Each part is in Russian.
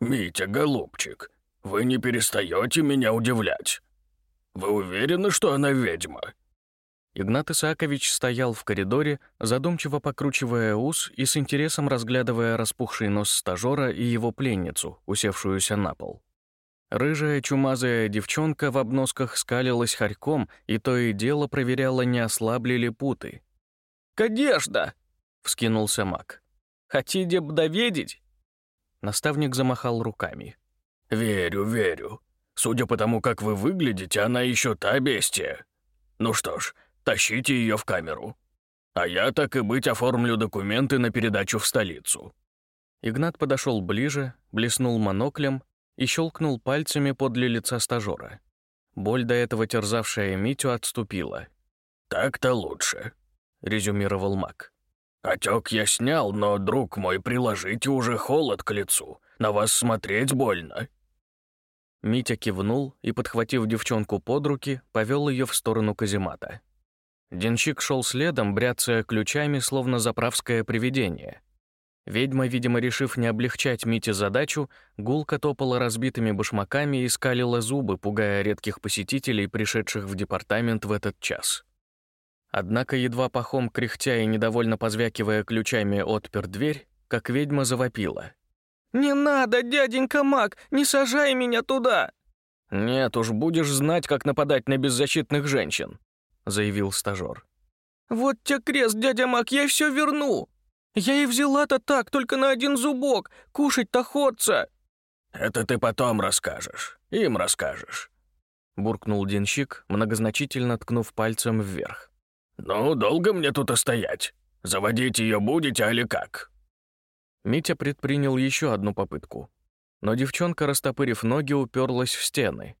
«Митя, голубчик, вы не перестаете меня удивлять. Вы уверены, что она ведьма?» Игнат Исаакович стоял в коридоре, задумчиво покручивая ус и с интересом разглядывая распухший нос стажера и его пленницу, усевшуюся на пол. Рыжая чумазая девчонка в обносках скалилась хорьком и то и дело проверяла, не ослабли ли путы. «Конечно!» — вскинулся маг. «Хотите б доведить?» Наставник замахал руками. «Верю, верю. Судя по тому, как вы выглядите, она еще та бестия. Ну что ж, Тащите ее в камеру. А я, так и быть, оформлю документы на передачу в столицу». Игнат подошел ближе, блеснул моноклем и щелкнул пальцами подле лица стажера. Боль, до этого терзавшая Митю, отступила. «Так-то лучше», — резюмировал маг. «Отек я снял, но, друг мой, приложите уже холод к лицу. На вас смотреть больно». Митя кивнул и, подхватив девчонку под руки, повел ее в сторону каземата. Денщик шел следом, бряцая ключами, словно заправское привидение. Ведьма, видимо, решив не облегчать Мите задачу, гулко топала разбитыми башмаками и скалила зубы, пугая редких посетителей, пришедших в департамент в этот час. Однако, едва пахом кряхтя и недовольно позвякивая ключами, отпер дверь, как ведьма завопила. «Не надо, дяденька Мак, не сажай меня туда!» «Нет уж, будешь знать, как нападать на беззащитных женщин», заявил стажер. «Вот те крест, дядя Мак, я все верну! Я и взяла-то так, только на один зубок, кушать-то ходца!» «Это ты потом расскажешь, им расскажешь», — буркнул денщик, многозначительно ткнув пальцем вверх. «Ну, долго мне тут остоять? Заводить ее будете, али как?» Митя предпринял еще одну попытку, но девчонка, растопырив ноги, уперлась в стены.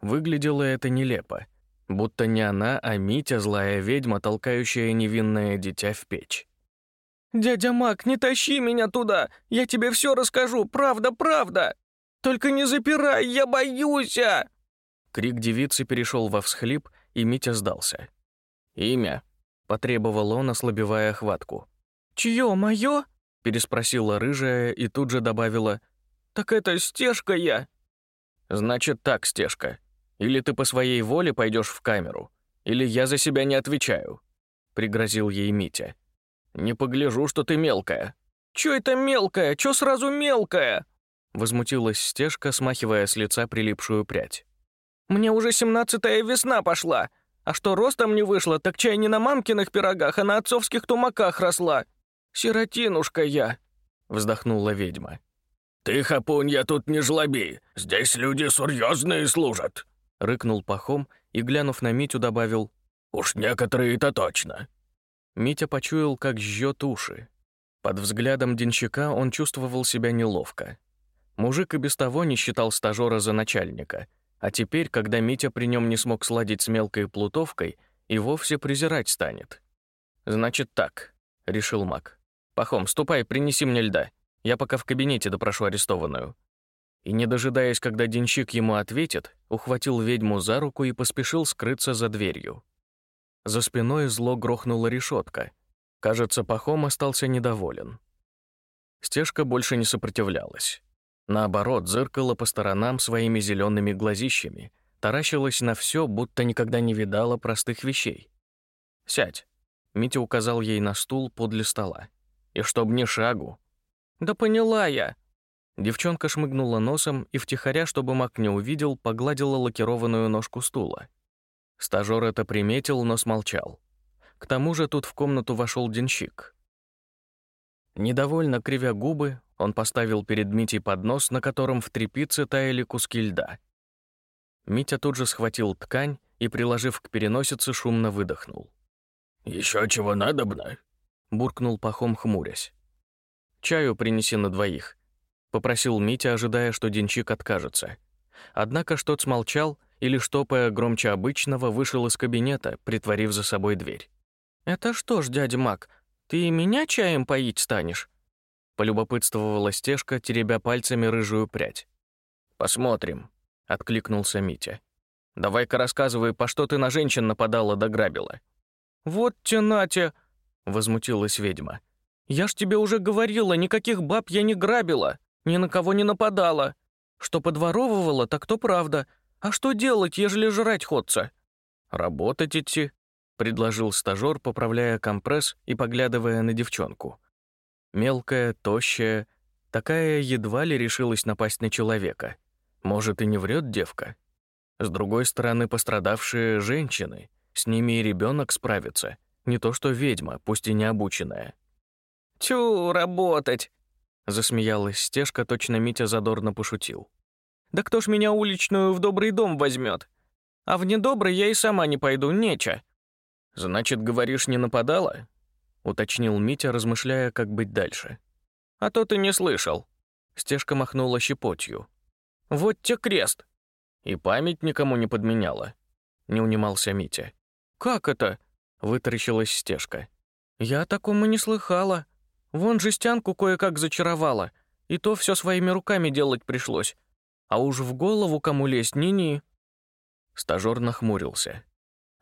Выглядело это нелепо. Будто не она, а Митя, злая ведьма, толкающая невинное дитя в печь. «Дядя Мак, не тащи меня туда! Я тебе все расскажу, правда, правда! Только не запирай, я боюсь!» а!» Крик девицы перешел во всхлип, и Митя сдался. «Имя?» — потребовал он, ослабевая хватку. «Чье, мое?» — переспросила рыжая и тут же добавила. «Так это стежка я!» «Значит так, стежка. Или ты по своей воле пойдешь в камеру, или я за себя не отвечаю», — пригрозил ей Митя. «Не погляжу, что ты мелкая». «Чё это мелкая? Чё сразу мелкая?» Возмутилась стежка, смахивая с лица прилипшую прядь. «Мне уже семнадцатая весна пошла. А что ростом не вышло, так чай не на мамкиных пирогах, а на отцовских тумаках росла. Сиротинушка я», — вздохнула ведьма. «Ты, хапунья, тут не жлоби. Здесь люди серьезные служат», — рыкнул Пахом и, глянув на Митю, добавил «Уж некоторые-то точно». Митя почуял, как жжет уши. Под взглядом денщика он чувствовал себя неловко. Мужик и без того не считал стажера за начальника, а теперь, когда Митя при нем не смог сладить с мелкой плутовкой, и вовсе презирать станет. «Значит так», — решил маг. «Пахом, ступай, принеси мне льда. Я пока в кабинете допрошу арестованную и, не дожидаясь, когда денщик ему ответит, ухватил ведьму за руку и поспешил скрыться за дверью. За спиной зло грохнула решетка. Кажется, Пахом остался недоволен. Стежка больше не сопротивлялась. Наоборот, зыркала по сторонам своими зелеными глазищами, таращилась на все, будто никогда не видала простых вещей. «Сядь», — Митя указал ей на стул подле стола. «И чтоб ни шагу». «Да поняла я», Девчонка шмыгнула носом и втихаря, чтобы маг не увидел, погладила лакированную ножку стула. Стажёр это приметил, но смолчал. К тому же тут в комнату вошел денщик. Недовольно кривя губы, он поставил перед Митей поднос, на котором в трепице таяли куски льда. Митя тут же схватил ткань и, приложив к переносице, шумно выдохнул. «Еще чего надобно?» — буркнул Пахом, хмурясь. «Чаю принеси на двоих», — попросил Митя, ожидая, что денчик откажется. Однако что-то смолчал и, лишь топая громче обычного, вышел из кабинета, притворив за собой дверь. «Это что ж, дядя Мак, ты меня чаем поить станешь?» Полюбопытствовала стежка, теребя пальцами рыжую прядь. «Посмотрим», — откликнулся Митя. «Давай-ка рассказывай, по что ты на женщин нападала да грабила». «Вот те Натя!» — возмутилась ведьма. «Я ж тебе уже говорила, никаких баб я не грабила. Ни на кого не нападала. Что подворовывала, так то правда. А что делать, ежели жрать ходца?» «Работать идти», — предложил стажёр, поправляя компресс и поглядывая на девчонку. Мелкая, тощая, такая едва ли решилась напасть на человека. Может, и не врет девка? С другой стороны, пострадавшие женщины, с ними и ребенок справится, не то что ведьма, пусть и не обученная. «Тю, работать!» — засмеялась Стежка, точно Митя задорно пошутил. «Да кто ж меня уличную в добрый дом возьмет? А в недобрый я и сама не пойду, нече». «Значит, говоришь, не нападала?» — уточнил Митя, размышляя, как быть дальше. «А то ты не слышал». Стежка махнула щепотью. «Вот те крест!» И память никому не подменяла. Не унимался Митя. «Как это?» — вытаращилась стежка. «Я о таком и не слыхала. Вон жестянку кое-как зачаровала, и то все своими руками делать пришлось. А уж в голову кому лезть, ни-ни». Стажёр нахмурился.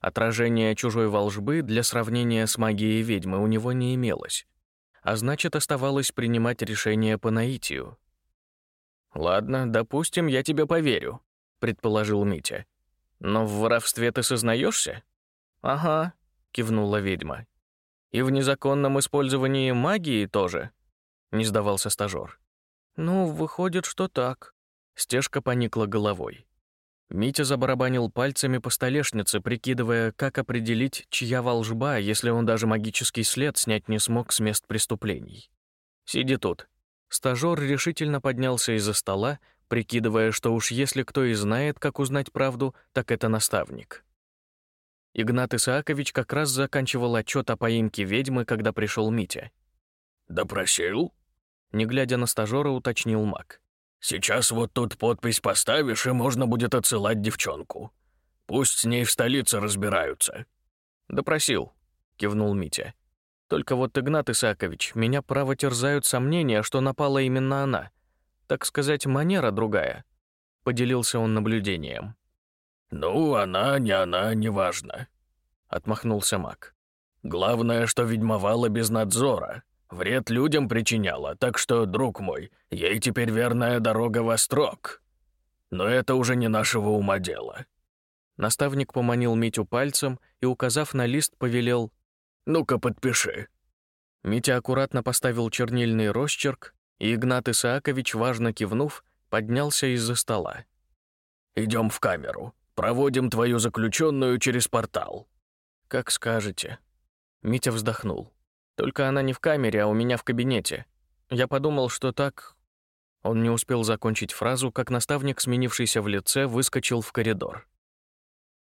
Отражения чужой волжбы для сравнения с магией ведьмы у него не имелось. А значит, оставалось принимать решение по наитию. «Ладно, допустим, я тебе поверю предположил Митя. Но в воровстве ты сознаешься? Ага, кивнула ведьма. И в незаконном использовании магии тоже, не сдавался стажёр. Ну, выходит, что так. Стежка поникла головой. Митя забарабанил пальцами по столешнице, прикидывая, как определить, чья волжба, если он даже магический след снять не смог с мест преступлений. «Сиди тут». Стажёр решительно поднялся из-за стола прикидывая, что уж если кто и знает, как узнать правду, так это наставник. Игнат Исаакович как раз заканчивал отчет о поимке ведьмы, когда пришел Митя. «Допросил?» Не глядя на стажера, уточнил маг. «Сейчас вот тут подпись поставишь, и можно будет отсылать девчонку. Пусть с ней в столице разбираются». «Допросил», — кивнул Митя. «Только вот, Игнат Исаакович, меня право терзают сомнения, что напала именно она так сказать, манера другая», — поделился он наблюдением. «Ну, она, не она, неважно», — отмахнулся маг. «Главное, что ведьмовала без надзора, вред людям причиняла, так что, друг мой, ей теперь верная дорога во строк. Но это уже не нашего ума дело». Наставник поманил Митю пальцем и, указав на лист, повелел «Ну-ка, подпиши». Митя аккуратно поставил чернильный росчерк и Игнат Исаакович, важно кивнув, поднялся из-за стола. «Идем в камеру. Проводим твою заключенную через портал». «Как скажете». Митя вздохнул. «Только она не в камере, а у меня в кабинете. Я подумал, что так...» Он не успел закончить фразу, как наставник, сменившийся в лице, выскочил в коридор.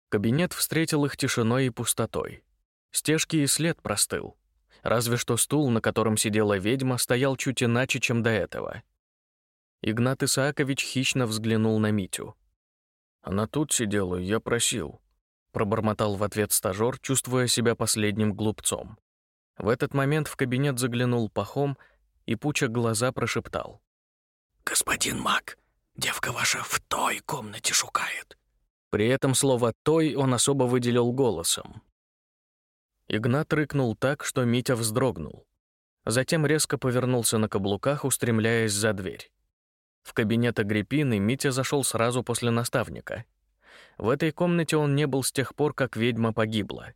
Кабинет встретил их тишиной и пустотой. Стежки и след простыл. Разве что стул, на котором сидела ведьма, стоял чуть иначе, чем до этого. Игнат Исаакович хищно взглянул на Митю. «Она тут сидела, я просил», — пробормотал в ответ стажёр, чувствуя себя последним глупцом. В этот момент в кабинет заглянул Пахом и, пуча глаза, прошептал. «Господин Мак, девка ваша в той комнате шукает». При этом слово «той» он особо выделил голосом, Игнат рыкнул так, что Митя вздрогнул. Затем резко повернулся на каблуках, устремляясь за дверь. В кабинет Агриппины Митя зашел сразу после наставника. В этой комнате он не был с тех пор, как ведьма погибла.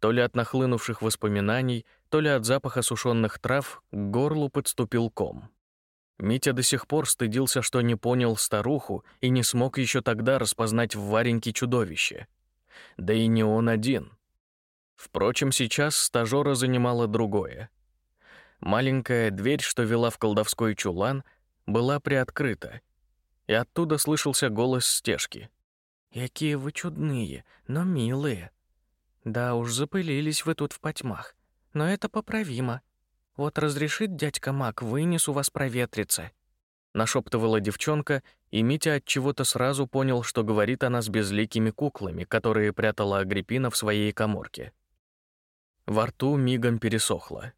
То ли от нахлынувших воспоминаний, то ли от запаха сушеных трав к горлу подступил ком. Митя до сих пор стыдился, что не понял старуху и не смог еще тогда распознать в Вареньке чудовище. Да и не он один — Впрочем, сейчас стажера занимало другое. Маленькая дверь, что вела в колдовской чулан, была приоткрыта, и оттуда слышался голос стежки. «Какие вы чудные, но милые. Да уж, запылились вы тут в потьмах, но это поправимо. Вот разрешит дядька Мак, вынесу вас проветриться». Нашептывала девчонка, и Митя от чего-то сразу понял, что говорит она с безликими куклами, которые прятала Агриппина в своей каморке. Во рту мигом пересохло.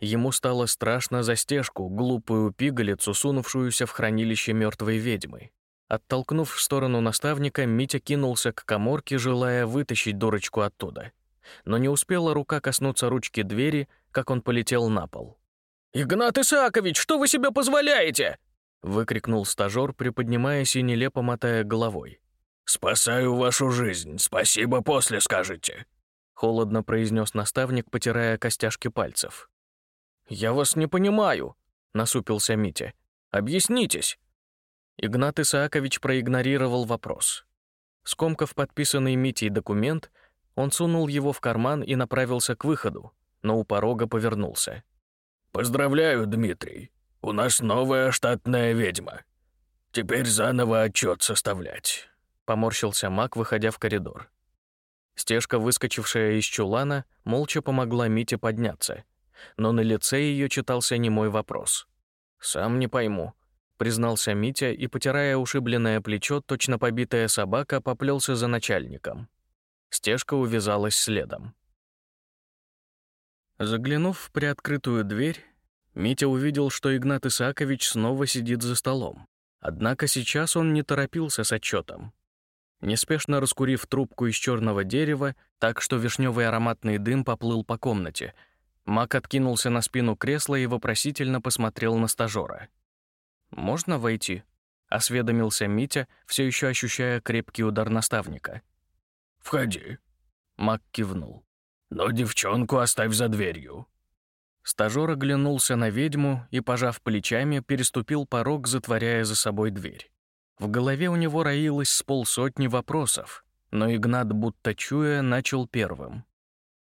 Ему стало страшно за стежку, глупую пигалицу, сунувшуюся в хранилище мертвой ведьмы. Оттолкнув в сторону наставника, Митя кинулся к коморке, желая вытащить дурочку оттуда. Но не успела рука коснуться ручки двери, как он полетел на пол. «Игнат Исаакович, что вы себе позволяете?» выкрикнул стажёр, приподнимаясь и нелепо мотая головой. «Спасаю вашу жизнь, спасибо после скажете», — холодно произнес наставник, потирая костяшки пальцев. «Я вас не понимаю», — насупился Митя. «Объяснитесь». Игнат Исаакович проигнорировал вопрос. Скомкав подписанный Митей документ, он сунул его в карман и направился к выходу, но у порога повернулся. «Поздравляю, Дмитрий. У нас новая штатная ведьма. Теперь заново отчет составлять», — поморщился маг, выходя в коридор. Стежка, выскочившая из чулана, молча помогла Мите подняться, но на лице ее читался немой вопрос. «Сам не пойму», — признался Митя и, потирая ушибленное плечо, точно побитая собака, поплелся за начальником. Стежка увязалась следом. Заглянув в приоткрытую дверь, Митя увидел, что Игнат Исаакович снова сидит за столом. Однако сейчас он не торопился с отчетом. Неспешно раскурив трубку из черного дерева, так что вишневый ароматный дым поплыл по комнате, Мак откинулся на спину кресла и вопросительно посмотрел на стажера. «Можно войти?» — осведомился Митя, все еще ощущая крепкий удар наставника. «Входи», — Мак кивнул. «Но девчонку оставь за дверью». Стажёр оглянулся на ведьму и, пожав плечами, переступил порог, затворяя за собой дверь. В голове у него роилось с полсотни вопросов, но Игнат, будто чуя, начал первым.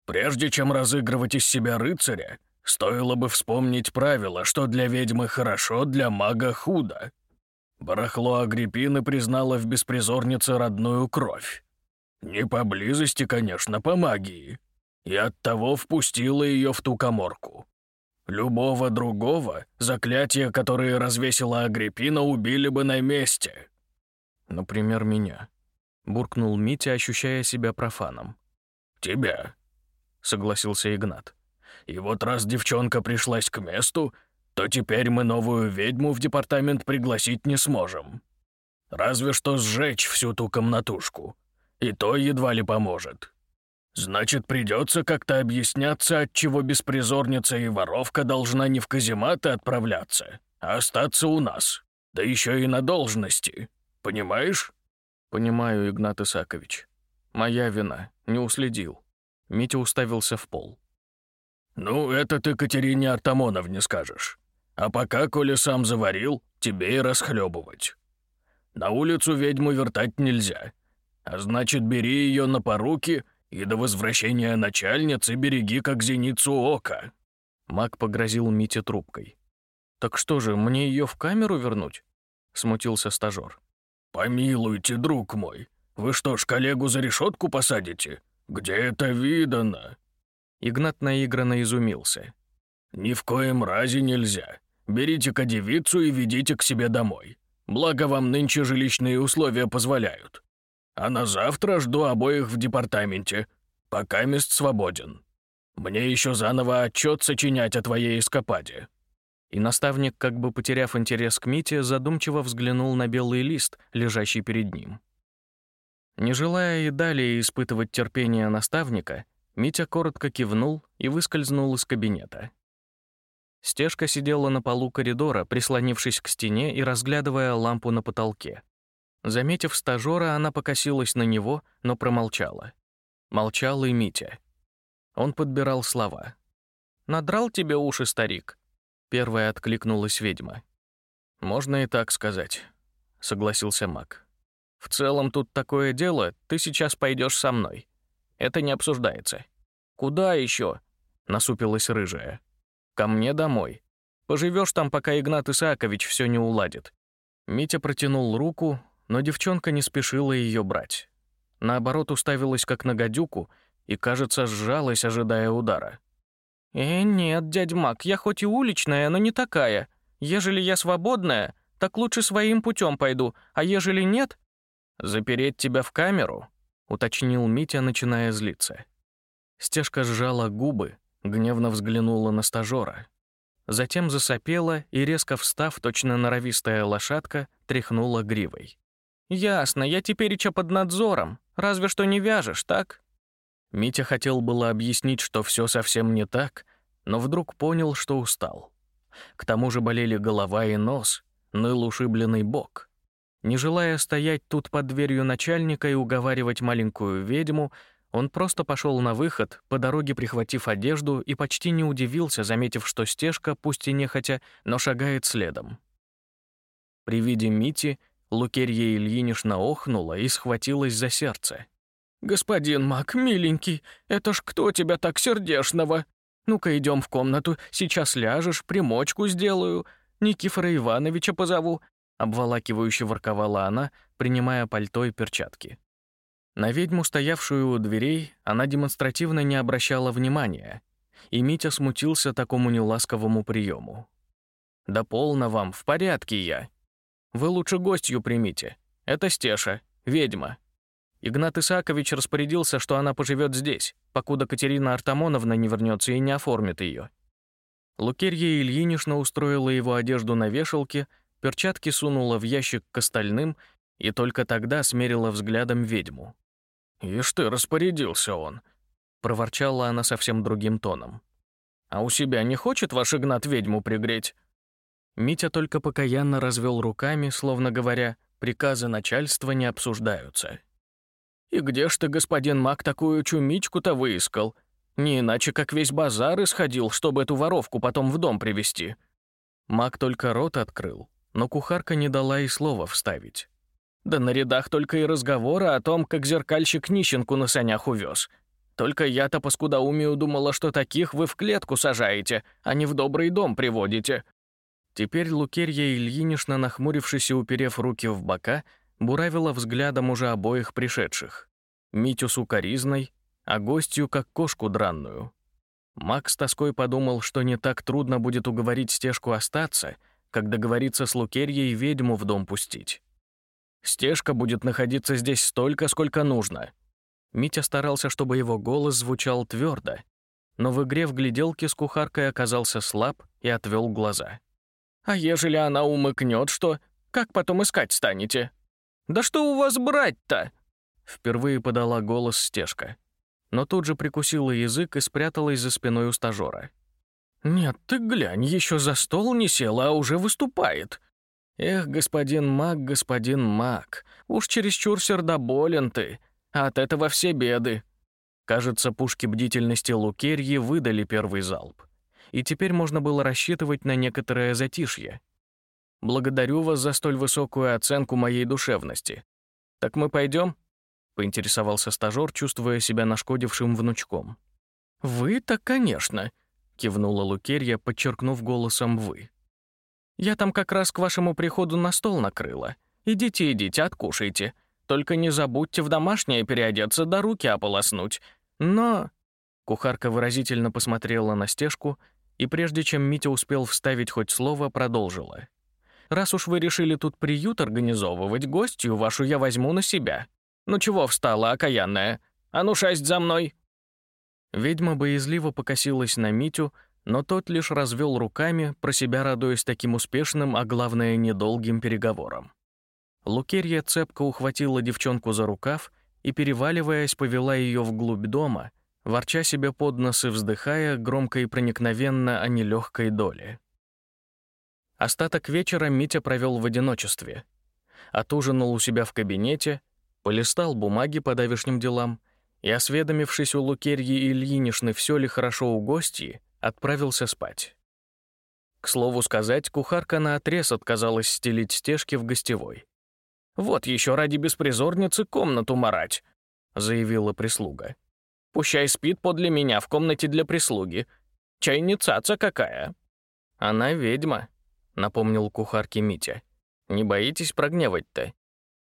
«Прежде чем разыгрывать из себя рыцаря, стоило бы вспомнить правило, что для ведьмы хорошо, для мага худо. Барахло Агриппины признало в беспризорнице родную кровь. Не по близости, конечно, по магии. И оттого впустила ее в ту коморку. Любого другого заклятия, которые развесила Агриппина, убили бы на месте. Например, меня. Буркнул Митя, ощущая себя профаном. Тебя, согласился Игнат. И вот раз девчонка пришлась к месту, то теперь мы новую ведьму в департамент пригласить не сможем. Разве что сжечь всю ту комнатушку. И то едва ли поможет. Значит, придется как-то объясняться, отчего беспризорница и воровка должна не в казематы отправляться, а остаться у нас. Да еще и на должности. Понимаешь? Понимаю, Игнат Исакович. Моя вина. Не уследил. Митя уставился в пол. «Ну, это ты Катерине Артамоновне скажешь. А пока, коли сам заварил, тебе и расхлебывать. На улицу ведьму вертать нельзя. А значит, бери ее на поруки и до возвращения начальницы береги как зеницу ока». Маг погрозил Мите трубкой. «Так что же, мне ее в камеру вернуть?» — смутился стажёр. «Помилуйте, друг мой, вы что ж, коллегу за решетку посадите? Где это видано?» Игнат наигранно изумился. «Ни в коем разе нельзя. Берите-ка девицу и ведите к себе домой. Благо вам нынче жилищные условия позволяют. А на завтра жду обоих в департаменте. Пока мест свободен. Мне еще заново отчет сочинять о твоей эскападе». И наставник, как бы потеряв интерес к Мите, задумчиво взглянул на белый лист, лежащий перед ним. Не желая и далее испытывать терпение наставника, Митя коротко кивнул и выскользнул из кабинета. Стежка сидела на полу коридора, прислонившись к стене и разглядывая лампу на потолке. Заметив стажера, она покосилась на него, но промолчала. Молчал и Митя. Он подбирал слова. «Надрал тебе уши, старик?» Первая откликнулась ведьма. «Можно и так сказать», — согласился маг. «В целом тут такое дело, ты сейчас пойдешь со мной. Это не обсуждается». «Куда еще?» — насупилась рыжая. «Ко мне домой. Поживешь там, пока Игнат Исаакович все не уладит». Митя протянул руку, но девчонка не спешила ее брать. Наоборот, уставилась как на гадюку и, кажется, сжалась, ожидая удара. «Э, нет, дядь Мак, я хоть и уличная, но не такая. Ежели я свободная, так лучше своим путем пойду, а ежели нет...» «Запереть тебя в камеру?» — уточнил Митя, начиная злиться. Стежка сжала губы, гневно взглянула на стажера. Затем засопела и, резко встав, точно норовистая лошадка, тряхнула гривой. «Ясно, я теперь тепереча под надзором. Разве что не вяжешь, так?» Митя хотел было объяснить, что все совсем не так, но вдруг понял, что устал. К тому же болели голова и нос, ныл ушибленный бок. Не желая стоять тут под дверью начальника и уговаривать маленькую ведьму, он просто пошел на выход, по дороге прихватив одежду, и почти не удивился, заметив, что стежка, пусть и нехотя, но шагает следом. При виде Мити Лукерья Ильинична охнула и схватилась за сердце. «Господин Мак, миленький, это ж кто тебя так сердешного? Ну-ка идем в комнату, сейчас ляжешь, примочку сделаю, Никифора Ивановича позову», обволакивающе ворковала она, принимая пальто и перчатки. На ведьму, стоявшую у дверей, она демонстративно не обращала внимания, и Митя смутился такому неласковому приему. «Да полно вам, в порядке я. Вы лучше гостью примите. Это Стеша, ведьма». Игнат Исаакович распорядился, что она поживет здесь, покуда Катерина Артамоновна не вернется и не оформит ее. Лукерья Ильинична устроила его одежду на вешалке, перчатки сунула в ящик к остальным и только тогда смерила взглядом ведьму. «Ишь ты, распорядился он», — проворчала она совсем другим тоном. «А у себя не хочет ваш Игнат ведьму пригреть?» Митя только покаянно развел руками, словно говоря, приказы начальства не обсуждаются. «И где ж ты, господин Мак, такую чумичку-то выискал? Не иначе, как весь базар исходил, чтобы эту воровку потом в дом привести. Мак только рот открыл, но кухарка не дала и слова вставить. Да на рядах только и разговоры о том, как зеркальщик нищенку на санях увез. Только я-то по скудоумию думала, что таких вы в клетку сажаете, а не в добрый дом приводите». Теперь Лукерья Ильинична, нахмурившись и уперев руки в бока, буравила взглядом уже обоих пришедших. Митю с укоризной, а гостью как кошку дранную. Макс тоской подумал, что не так трудно будет уговорить стежку остаться, как договориться с Лукерьей ведьму в дом пустить. Стежка будет находиться здесь столько, сколько нужно. Митя старался, чтобы его голос звучал твердо, но в игре в гляделке с кухаркой оказался слаб и отвел глаза. «А ежели она умыкнет, что? Как потом искать станете? Да что у вас брать-то?» Впервые подала голос стежка, но тут же прикусила язык и спряталась за спиной у стажера. «Нет, ты глянь, еще за стол не села, а уже выступает. Эх, господин маг, господин маг, уж чересчур сердоболен ты, а от этого все беды. Кажется, пушки бдительности Лукерьи выдали первый залп. И теперь можно было рассчитывать на некоторое затишье. Благодарю вас за столь высокую оценку моей душевности. Так мы пойдем? поинтересовался стажёр, чувствуя себя нашкодившим внучком. «Вы так, конечно», — кивнула Лукерья, подчеркнув голосом «вы». Я там как раз к вашему приходу на стол накрыла. Идите, идите, откушайте. Только не забудьте в домашнее переодеться да руки ополоснуть. Но...» Кухарка выразительно посмотрела на стежку, и прежде чем Митя успел вставить хоть слово, продолжила. «Раз уж вы решили тут приют организовывать, гостью вашу я возьму на себя. Ну чего встала, окаянная? А ну шесть за мной!» Ведьма боязливо покосилась на Митю, но тот лишь развел руками, про себя радуясь таким успешным, а главное, недолгим переговорам. Лукерья цепко ухватила девчонку за рукав и, переваливаясь, повела ее вглубь дома, ворча себе под нос и вздыхая громко и проникновенно о нелегкой доле. Остаток вечера Митя провел в одиночестве. Отужинал у себя в кабинете, полистал бумаги по давешним делам и, осведомившись у Лукерьи Ильинишны, все ли хорошо у гостей, отправился спать. К слову сказать, кухарка наотрез отказалась стелить стежки в гостевой. «Вот еще ради беспризорницы комнату марать», — заявила прислуга. «Пущай спит подле меня в комнате для прислуги. Чай не какая». «Она ведьма», — напомнил кухарке Митя. «Не боитесь прогневать-то?»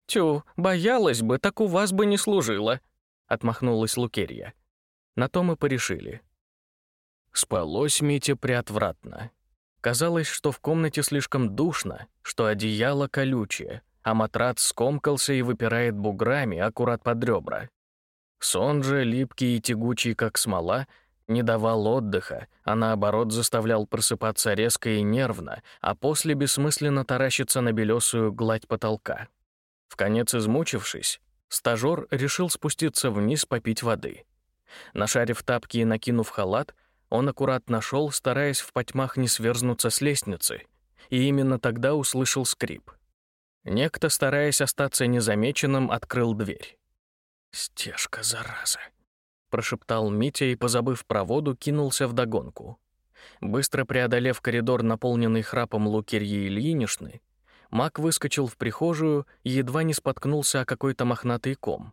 «Тю, боялась бы, так у вас бы не служила», — отмахнулась Лукерья. На то мы порешили. Спалось Мите приотвратно. Казалось, что в комнате слишком душно, что одеяло колючее, а матрац скомкался и выпирает буграми аккурат под ребра. Сон же, липкий и тягучий, как смола, не давал отдыха, а наоборот заставлял просыпаться резко и нервно, а после бессмысленно таращиться на белесую гладь потолка. В конец измучившись, стажёр решил спуститься вниз попить воды. Нашарив тапки и накинув халат, он аккуратно шел, стараясь в потьмах не сверзнуться с лестницы, и именно тогда услышал скрип. Некто, стараясь остаться незамеченным, открыл дверь. «Стежка, зараза!» — прошептал Митя и, позабыв про воду, кинулся догонку. Быстро преодолев коридор, наполненный храпом Лукерьи Ильинишны, маг выскочил в прихожую и едва не споткнулся о какой-то мохнатый ком.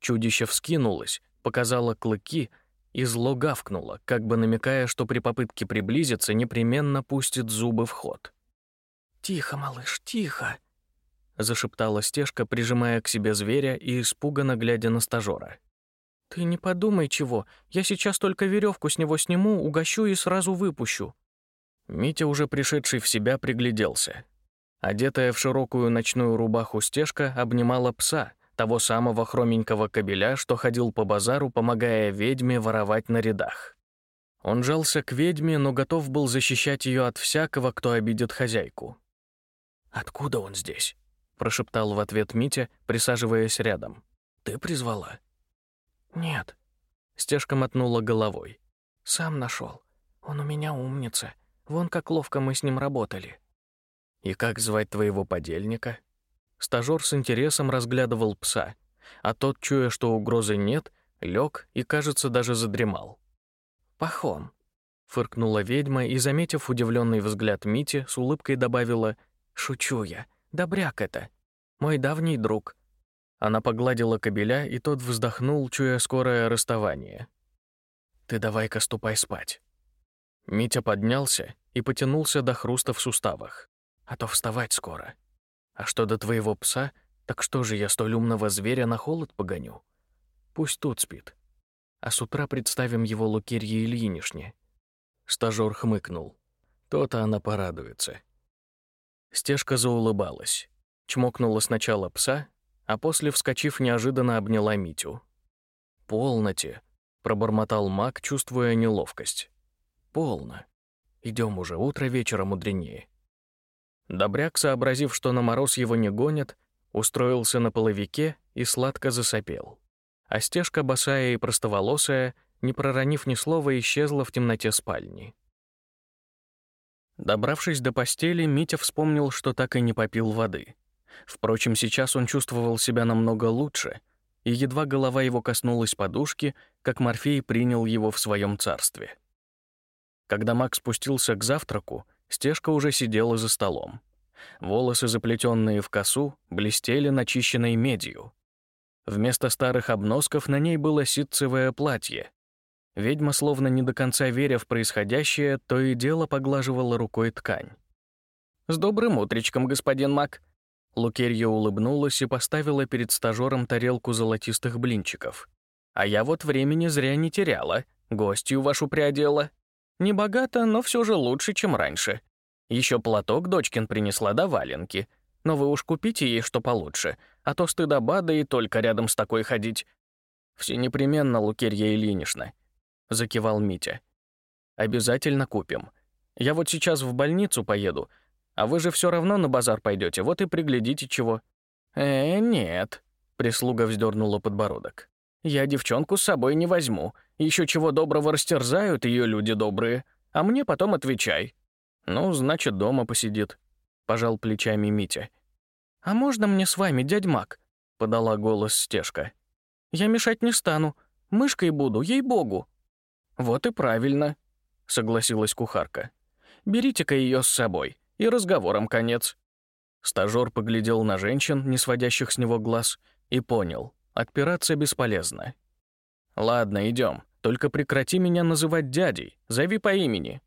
Чудище вскинулось, показало клыки и зло гавкнуло, как бы намекая, что при попытке приблизиться непременно пустит зубы в ход. «Тихо, малыш, тихо!» — зашептала стежка, прижимая к себе зверя и испуганно глядя на стажера. «Ты не подумай чего, я сейчас только веревку с него сниму, угощу и сразу выпущу». Митя, уже пришедший в себя, пригляделся. Одетая в широкую ночную рубаху стежка обнимала пса, того самого хроменького кобеля, что ходил по базару, помогая ведьме воровать на рядах. Он жался к ведьме, но готов был защищать ее от всякого, кто обидит хозяйку. «Откуда он здесь?» — прошептал в ответ Митя, присаживаясь рядом. «Ты призвала?» «Нет». Стежка мотнула головой. «Сам нашел. Он у меня умница. Вон как ловко мы с ним работали». «И как звать твоего подельника?» Стажёр с интересом разглядывал пса, а тот, чуя, что угрозы нет, лег и, кажется, даже задремал. «Пахом», — фыркнула ведьма и, заметив удивленный взгляд Мити, с улыбкой добавила «Шучу я, добряк это, мой давний друг». Она погладила кобеля, и тот вздохнул, чуя скорое расставание. «Ты давай-ка ступай спать». Митя поднялся и потянулся до хруста в суставах. «А то вставать скоро». А что до твоего пса, так что же я столь умного зверя на холод погоню? Пусть тут спит. А с утра представим его Лукерье Ильинишне. Стажёр хмыкнул. То-то она порадуется. Стежка заулыбалась. Чмокнула сначала пса, а после, вскочив, неожиданно обняла Митю. «Полноте», — пробормотал маг, чувствуя неловкость. «Полно. Идем уже, утро вечера мудренее». Добряк, сообразив, что на мороз его не гонят, устроился на половике и сладко засопел. А стежка, босая и простоволосая, не проронив ни слова, исчезла в темноте спальни. Добравшись до постели, Митя вспомнил, что так и не попил воды. Впрочем, сейчас он чувствовал себя намного лучше, и едва голова его коснулась подушки, как Морфей принял его в своем царстве. Когда Макс спустился к завтраку, Стежка уже сидела за столом. Волосы, заплетенные в косу, блестели начищенной медью. Вместо старых обносков на ней было ситцевое платье. Ведьма, словно не до конца веря в происходящее, то и дело поглаживала рукой ткань. «С добрым утречком, господин Мак!» Лукерья улыбнулась и поставила перед стажером тарелку золотистых блинчиков. «А я вот времени зря не теряла, гостью вашу приодела». Не богато, но все же лучше, чем раньше. Еще платок дочкин принесла до валенки. Но вы уж купите ей что получше, а то стыдоба, да и только рядом с такой ходить. Все непременно, Лукерья Ильинична, — закивал Митя. Обязательно купим. Я вот сейчас в больницу поеду, а вы же все равно на базар пойдете, вот и приглядите чего. Э, нет, прислуга вздернула подбородок. Я девчонку с собой не возьму. Еще чего доброго растерзают ее люди добрые. А мне потом отвечай. Ну, значит, дома посидит. Пожал плечами Митя. А можно мне с вами, дядь Мак? Подала голос Стежка. Я мешать не стану. Мышкой буду, ей-богу. Вот и правильно, согласилась кухарка. Берите-ка ее с собой, и разговором конец. Стажёр поглядел на женщин, не сводящих с него глаз, и понял. Отпираться бесполезно. Ладно, идем. Только прекрати меня называть дядей. Зови по имени.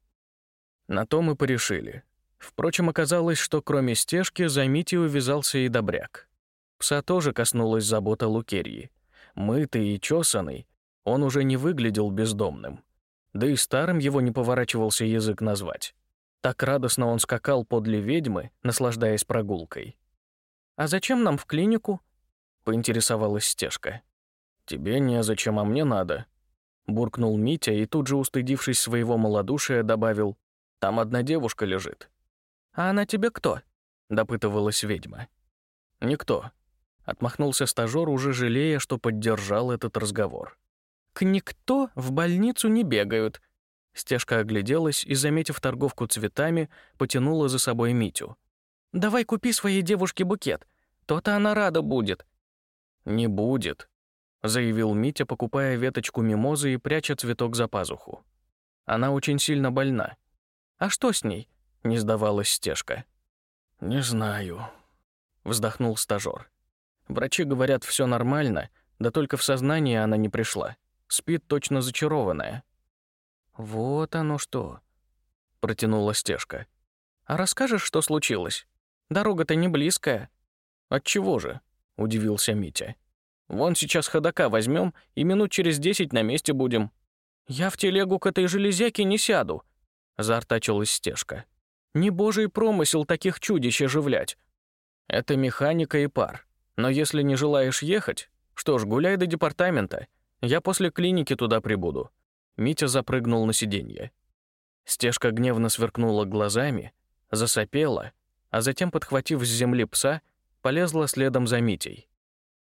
На то мы порешили. Впрочем, оказалось, что кроме стежки за Митей увязался и добряк. Пса тоже коснулась забота Лукерьи. Мытый и чесанный, он уже не выглядел бездомным. Да и старым его не поворачивался язык назвать. Так радостно он скакал подле ведьмы, наслаждаясь прогулкой. «А зачем нам в клинику?» поинтересовалась Стежка. «Тебе незачем, а мне надо», — буркнул Митя и тут же, устыдившись своего малодушия, добавил, «Там одна девушка лежит». «А она тебе кто?» — допытывалась ведьма. «Никто», — отмахнулся стажёр, уже жалея, что поддержал этот разговор. «К никто в больницу не бегают. Стежка огляделась и, заметив торговку цветами, потянула за собой Митю. «Давай купи своей девушке букет. То-то она рада будет». «Не будет», — заявил Митя, покупая веточку мимозы и пряча цветок за пазуху. «Она очень сильно больна». «А что с ней?» — не сдавалась Стежка. «Не знаю», — вздохнул стажёр. «Врачи говорят, все нормально, да только в сознание она не пришла. Спит точно зачарованная». «Вот оно что», — протянула Стежка. «А расскажешь, что случилось? Дорога-то не близкая». «Отчего же?» — удивился Митя. «Вон сейчас ходока возьмем и минут через десять на месте будем». «Я в телегу к этой железяке не сяду», — заортачилась Стежка. «Не божий промысел таких чудищ оживлять». «Это механика и пар. Но если не желаешь ехать, что ж, гуляй до департамента. Я после клиники туда прибуду. Митя запрыгнул на сиденье. Стежка гневно сверкнула глазами, засопела, а затем, подхватив с земли пса, полезла следом за Митей.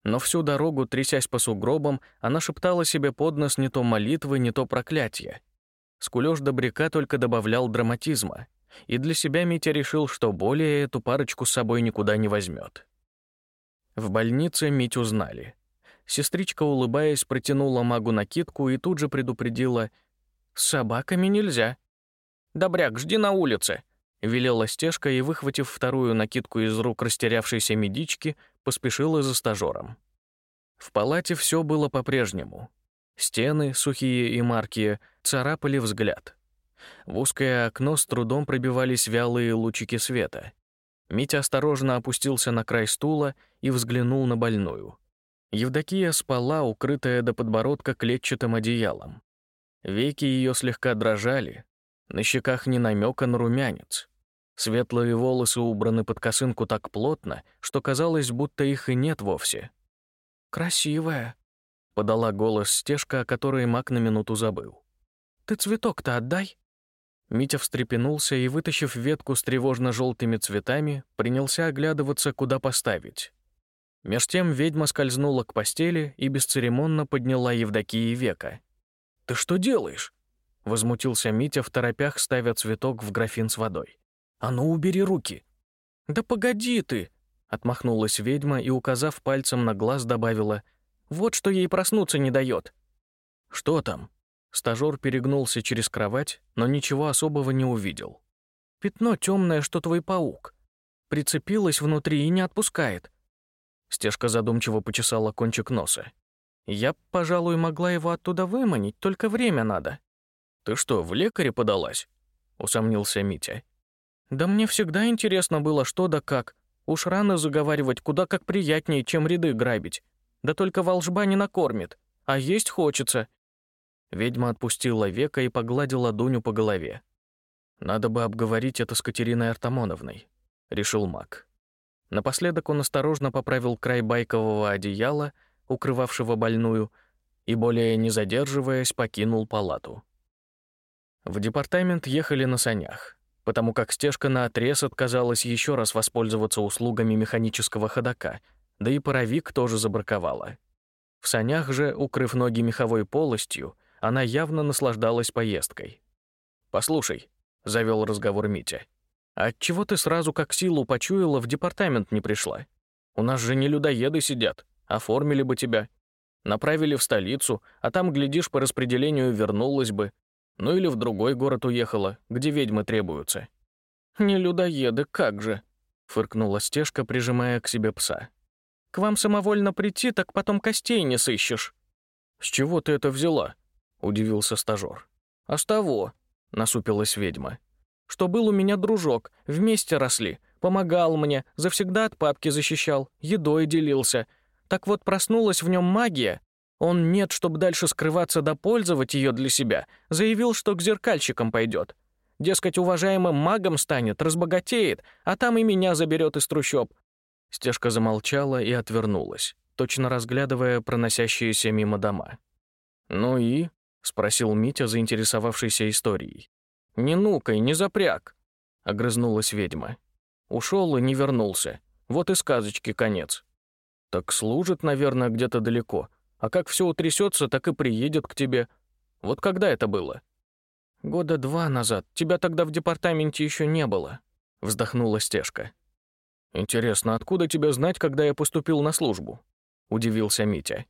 Но всю дорогу, трясясь по сугробам, она шептала себе под нос не то молитвы, не то проклятия. Скулёж добряка только добавлял драматизма, и для себя Митя решил, что более эту парочку с собой никуда не возьмет. В больнице Митю знали. Сестричка, улыбаясь, протянула магу накидку и тут же предупредила «С собаками нельзя». «Добряк, жди на улице», — велела стежка и, выхватив вторую накидку из рук растерявшейся медички, поспешила за стажером. В палате все было по-прежнему. Стены, сухие и маркие, царапали взгляд. В узкое окно с трудом пробивались вялые лучики света. Митя осторожно опустился на край стула и взглянул на больную. Евдокия спала, укрытая до подбородка клетчатым одеялом. Веки ее слегка дрожали, на щеках не намека на румянец. Светлые волосы убраны под косынку так плотно, что казалось, будто их и нет вовсе. «Красивая», — подала голос стежка, о которой маг на минуту забыл. «Ты цветок-то отдай». Митя встрепенулся и, вытащив ветку с тревожно желтыми цветами, принялся оглядываться, куда поставить. Меж тем ведьма скользнула к постели и бесцеремонно подняла Евдокии века. «Ты что делаешь?» — возмутился Митя в торопях, ставя цветок в графин с водой. «А ну, убери руки!» «Да погоди ты!» — отмахнулась ведьма и, указав пальцем на глаз, добавила. «Вот что ей проснуться не дает. «Что там?» Стажёр перегнулся через кровать, но ничего особого не увидел. «Пятно темное, что твой паук. Прицепилось внутри и не отпускает. Стежка задумчиво почесала кончик носа. «Я, пожалуй, могла его оттуда выманить, только время надо». «Ты что, в лекаре подалась?» — усомнился Митя. «Да мне всегда интересно было, что да как. Уж рано заговаривать куда как приятнее, чем ряды грабить. Да только волжба не накормит, а есть хочется». Ведьма отпустила века и погладила Дуню по голове. «Надо бы обговорить это с Катериной Артамоновной», — решил маг. Напоследок он осторожно поправил край байкового одеяла, укрывавшего больную, и, более не задерживаясь, покинул палату. В департамент ехали на санях, потому как стежка наотрез отказалась еще раз воспользоваться услугами механического ходока, да и паровик тоже забраковала. В санях же, укрыв ноги меховой полостью, она явно наслаждалась поездкой. «Послушай», — завел разговор Митя, — отчего ты сразу как силу почуяла в департамент не пришла? У нас же не людоеды сидят, оформили бы тебя. Направили в столицу, а там, глядишь, по распределению вернулась бы. Ну или в другой город уехала, где ведьмы требуются». «Не людоеды, как же!» — фыркнула стежка, прижимая к себе пса. «К вам самовольно прийти, так потом костей не сыщешь». «С чего ты это взяла?» — удивился стажёр. «А с того», — насупилась ведьма что был у меня дружок, вместе росли, помогал мне, завсегда от папки защищал, едой делился. Так вот проснулась в нем магия. Он нет, чтобы дальше скрываться да пользовать ее для себя, заявил, что к зеркальщикам пойдет. Дескать, уважаемым магом станет, разбогатеет, а там и меня заберет из трущоб. Стежка замолчала и отвернулась, точно разглядывая проносящиеся мимо дома. «Ну и?» — спросил Митя, заинтересовавшийся историей. «Не нукай, не запряг», — огрызнулась ведьма. Ушел и не вернулся. Вот и сказочки конец. Так служит, наверное, где-то далеко. А как все утрясется, так и приедет к тебе. Вот когда это было? Года два назад. Тебя тогда в департаменте еще не было», — вздохнула Стежка. «Интересно, откуда тебе знать, когда я поступил на службу?» — удивился Митя.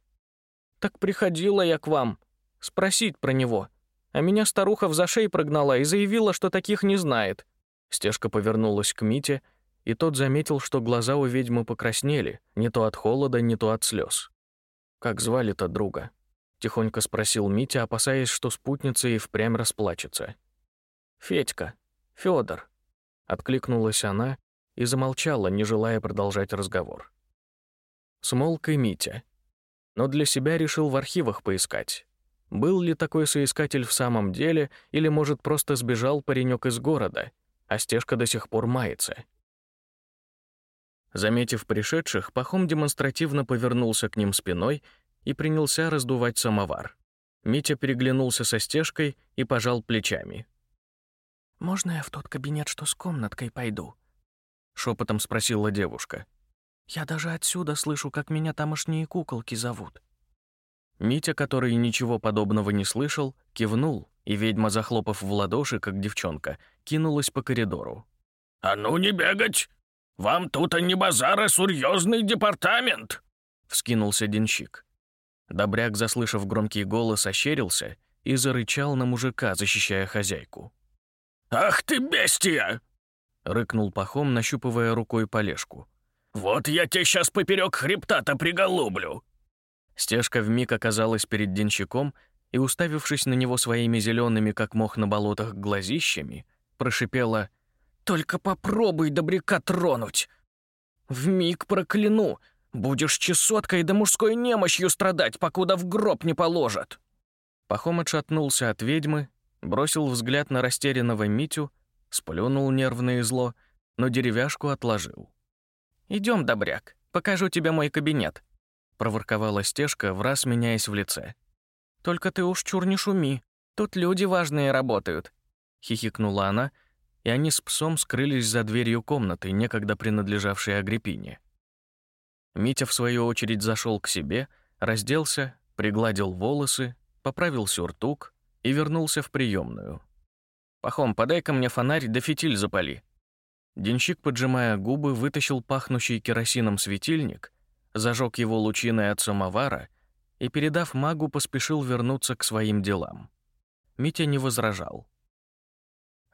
«Так приходила я к вам. Спросить про него. А меня старуха в зашей прогнала и заявила, что таких не знает». Стежка повернулась к Мите, и тот заметил, что глаза у ведьмы покраснели, не то от холода, не то от слез. «Как звали-то друга?» — тихонько спросил Митя, опасаясь, что спутница и впрямь расплачется. «Федька, Федор, откликнулась она и замолчала, не желая продолжать разговор. Смолк и Митя. Но для себя решил в архивах поискать. Был ли такой соискатель в самом деле, или, может, просто сбежал паренек из города, а стежка до сих пор мается. Заметив пришедших, Пахом демонстративно повернулся к ним спиной и принялся раздувать самовар. Митя переглянулся со стежкой и пожал плечами. «Можно я в тот кабинет, что с комнаткой, пойду?» — шепотом спросила девушка. «Я даже отсюда слышу, как меня тамошние куколки зовут». Митя, который ничего подобного не слышал, кивнул, и ведьма, захлопав в ладоши, как девчонка, кинулась по коридору. «А ну не бегать! Вам тут а не базар, а серьезный департамент!» — вскинулся денщик. Добряк, заслышав громкий голос, ощерился и зарычал на мужика, защищая хозяйку. «Ах ты бестия!» — рыкнул пахом, нащупывая рукой полежку. «Вот я тебе сейчас поперек хребта-то приголублю!» Стежка вмиг оказалась перед денщиком и, уставившись на него своими зелеными, как мох на болотах, глазищами, прошипела «Только попробуй добряка тронуть! Вмиг прокляну! Будешь чесоткой да мужской немощью страдать, покуда в гроб не положат!» Пахом отшатнулся от ведьмы, бросил взгляд на растерянного Митю, сплюнул нервное зло, но деревяшку отложил. Идем, добряк, покажу тебе мой кабинет», — проворковала стежка, в раз меняясь в лице. «Только ты уж чур не шуми, тут люди важные работают», — хихикнула она, и они с псом скрылись за дверью комнаты, некогда принадлежавшей Агриппине. Митя, в свою очередь, зашел к себе, разделся, пригладил волосы, поправил сюртук и вернулся в приемную. «Пахом, подай-ка мне фонарь да фитиль запали». Денщик, поджимая губы, вытащил пахнущий керосином светильник, зажег его лучиной от самовара и, передав магу, поспешил вернуться к своим делам. Митя не возражал.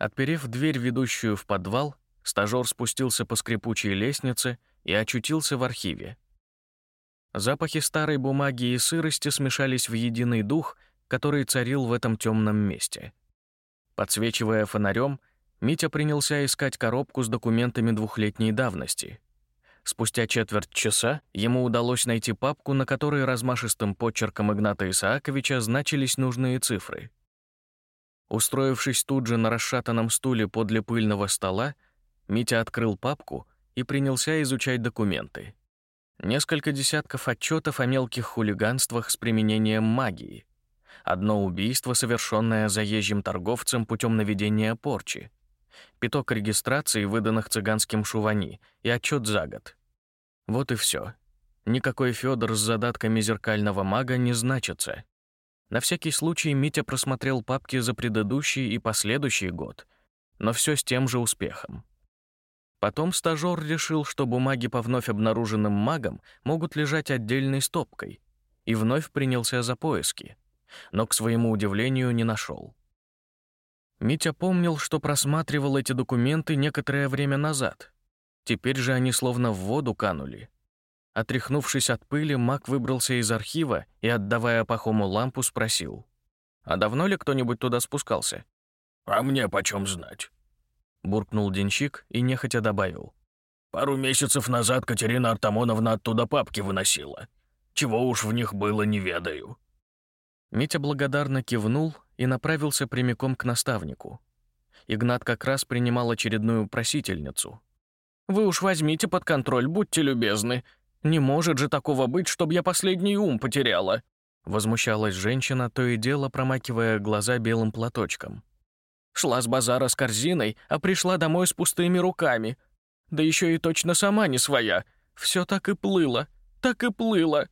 Отперев дверь, ведущую в подвал, стажёр спустился по скрипучей лестнице и очутился в архиве. Запахи старой бумаги и сырости смешались в единый дух, который царил в этом темном месте. Подсвечивая фонарем, Митя принялся искать коробку с документами двухлетней давности. Спустя четверть часа ему удалось найти папку, на которой размашистым почерком Игната Исааковича значились нужные цифры. Устроившись тут же на расшатанном стуле подле пыльного стола, Митя открыл папку и принялся изучать документы. Несколько десятков отчетов о мелких хулиганствах с применением магии. Одно убийство, совершенное заезжим торговцем путем наведения порчи. Пяток регистраций, выданных цыганским шувани, и отчет за год. Вот и все. Никакой Федор с задатками зеркального мага не значится. На всякий случай Митя просмотрел папки за предыдущий и последующий год, но все с тем же успехом. Потом стажёр решил, что бумаги по вновь обнаруженным магам могут лежать отдельной стопкой, и вновь принялся за поиски, но, к своему удивлению, не нашел. Митя помнил, что просматривал эти документы некоторое время назад. Теперь же они словно в воду канули. Отряхнувшись от пыли, маг выбрался из архива и, отдавая Пахому лампу, спросил. «А давно ли кто-нибудь туда спускался?» «А мне почем знать?» буркнул денщик и нехотя добавил. «Пару месяцев назад Катерина Артамоновна оттуда папки выносила. Чего уж в них было, не ведаю». Митя благодарно кивнул и направился прямиком к наставнику. Игнат как раз принимал очередную просительницу. «Вы уж возьмите под контроль, будьте любезны. Не может же такого быть, чтобы я последний ум потеряла!» Возмущалась женщина, то и дело промакивая глаза белым платочком. Шла с базара с корзиной, а пришла домой с пустыми руками. Да еще и точно сама не своя. Все так и плыло, так и плыло.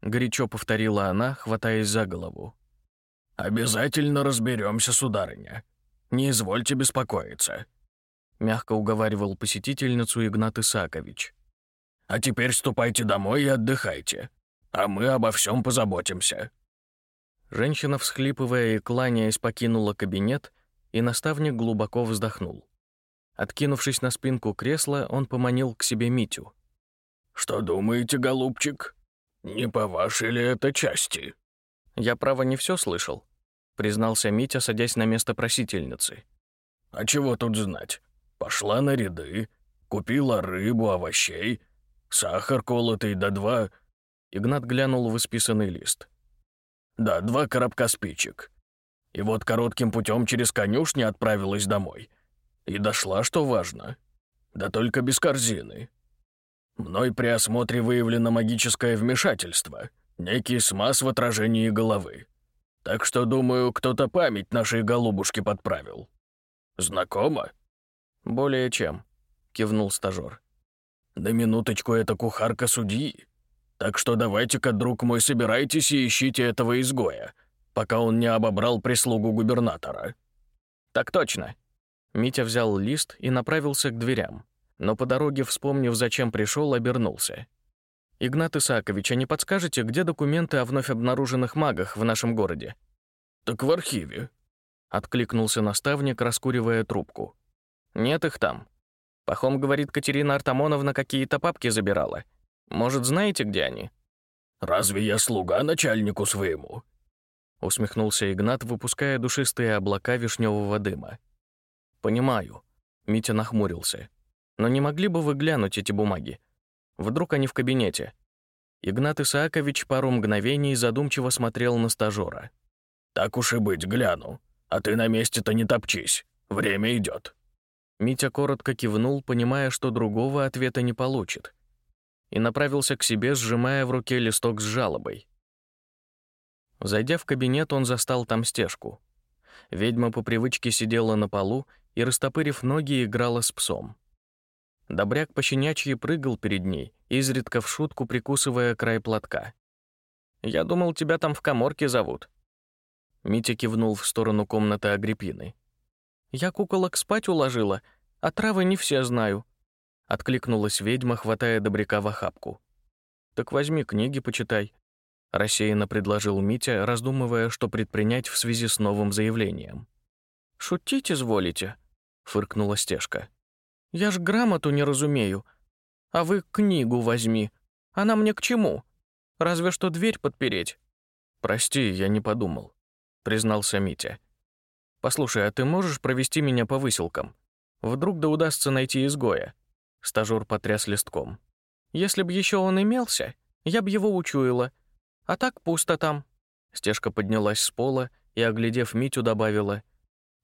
Горячо повторила она, хватаясь за голову. «Обязательно разберемся, сударыня. Не извольте беспокоиться», — мягко уговаривал посетительницу Игнат Исаакович. «А теперь ступайте домой и отдыхайте, а мы обо всем позаботимся». Женщина, всхлипывая и кланяясь, покинула кабинет, и наставник глубоко вздохнул. Откинувшись на спинку кресла, он поманил к себе Митю. «Что думаете, голубчик? Не по вашей ли это части?» «Я, право, не все слышал», — признался Митя, садясь на место просительницы. «А чего тут знать? Пошла на ряды, купила рыбу, овощей, сахар колотый, да два...» Игнат глянул в исписанный лист. «Да, два коробка спичек. И вот коротким путем через конюшни отправилась домой. И дошла, что важно. Да только без корзины. Мной при осмотре выявлено магическое вмешательство, некий смаз в отражении головы. Так что, думаю, кто-то память нашей голубушки подправил. Знакомо?» «Более чем», — кивнул стажёр. «На минуточку, это кухарка судьи. Так что давайте-ка, друг мой, собирайтесь и ищите этого изгоя, пока он не обобрал прислугу губернатора». «Так точно», Митя взял лист и направился к дверям, но по дороге, вспомнив, зачем пришел, обернулся. «Игнат Исаакович, а не подскажете, где документы о вновь обнаруженных магах в нашем городе?» «Так в архиве», — откликнулся наставник, раскуривая трубку. «Нет их там. Пахом говорит, Катерина Артамоновна какие-то папки забирала. Может, знаете, где они?» «Разве я слуга начальнику своему?» Усмехнулся Игнат, выпуская душистые облака вишневого дыма. «Понимаю». Митя нахмурился. «Но не могли бы вы глянуть эти бумаги? Вдруг они в кабинете?» Игнат Исаакович пару мгновений задумчиво смотрел на стажера. «Так уж и быть, гляну. А ты на месте-то не топчись. Время идет. Митя коротко кивнул, понимая, что другого ответа не получит, и направился к себе, сжимая в руке листок с жалобой. Зайдя в кабинет, он застал там стежку. Ведьма по привычке сидела на полу и, растопырив ноги, играла с псом. Добряк пощенячьи прыгал перед ней, изредка в шутку прикусывая край платка. «Я думал, тебя там в коморке зовут». Митя кивнул в сторону комнаты Агриппины. «Я куколок спать уложила, а травы не все знаю», — откликнулась ведьма, хватая добряка в охапку. «Так возьми книги, почитай», — рассеянно предложил Митя, раздумывая, что предпринять в связи с новым заявлением. «Шутить изволите?» фыркнула Стежка. «Я ж грамоту не разумею. А вы книгу возьми. Она мне к чему? Разве что дверь подпереть». «Прости, я не подумал», — признался Митя. «Послушай, а ты можешь провести меня по выселкам? Вдруг да удастся найти изгоя?» Стажёр потряс листком. «Если б еще он имелся, я б его учуяла. А так пусто там». Стежка поднялась с пола и, оглядев Митю, добавила —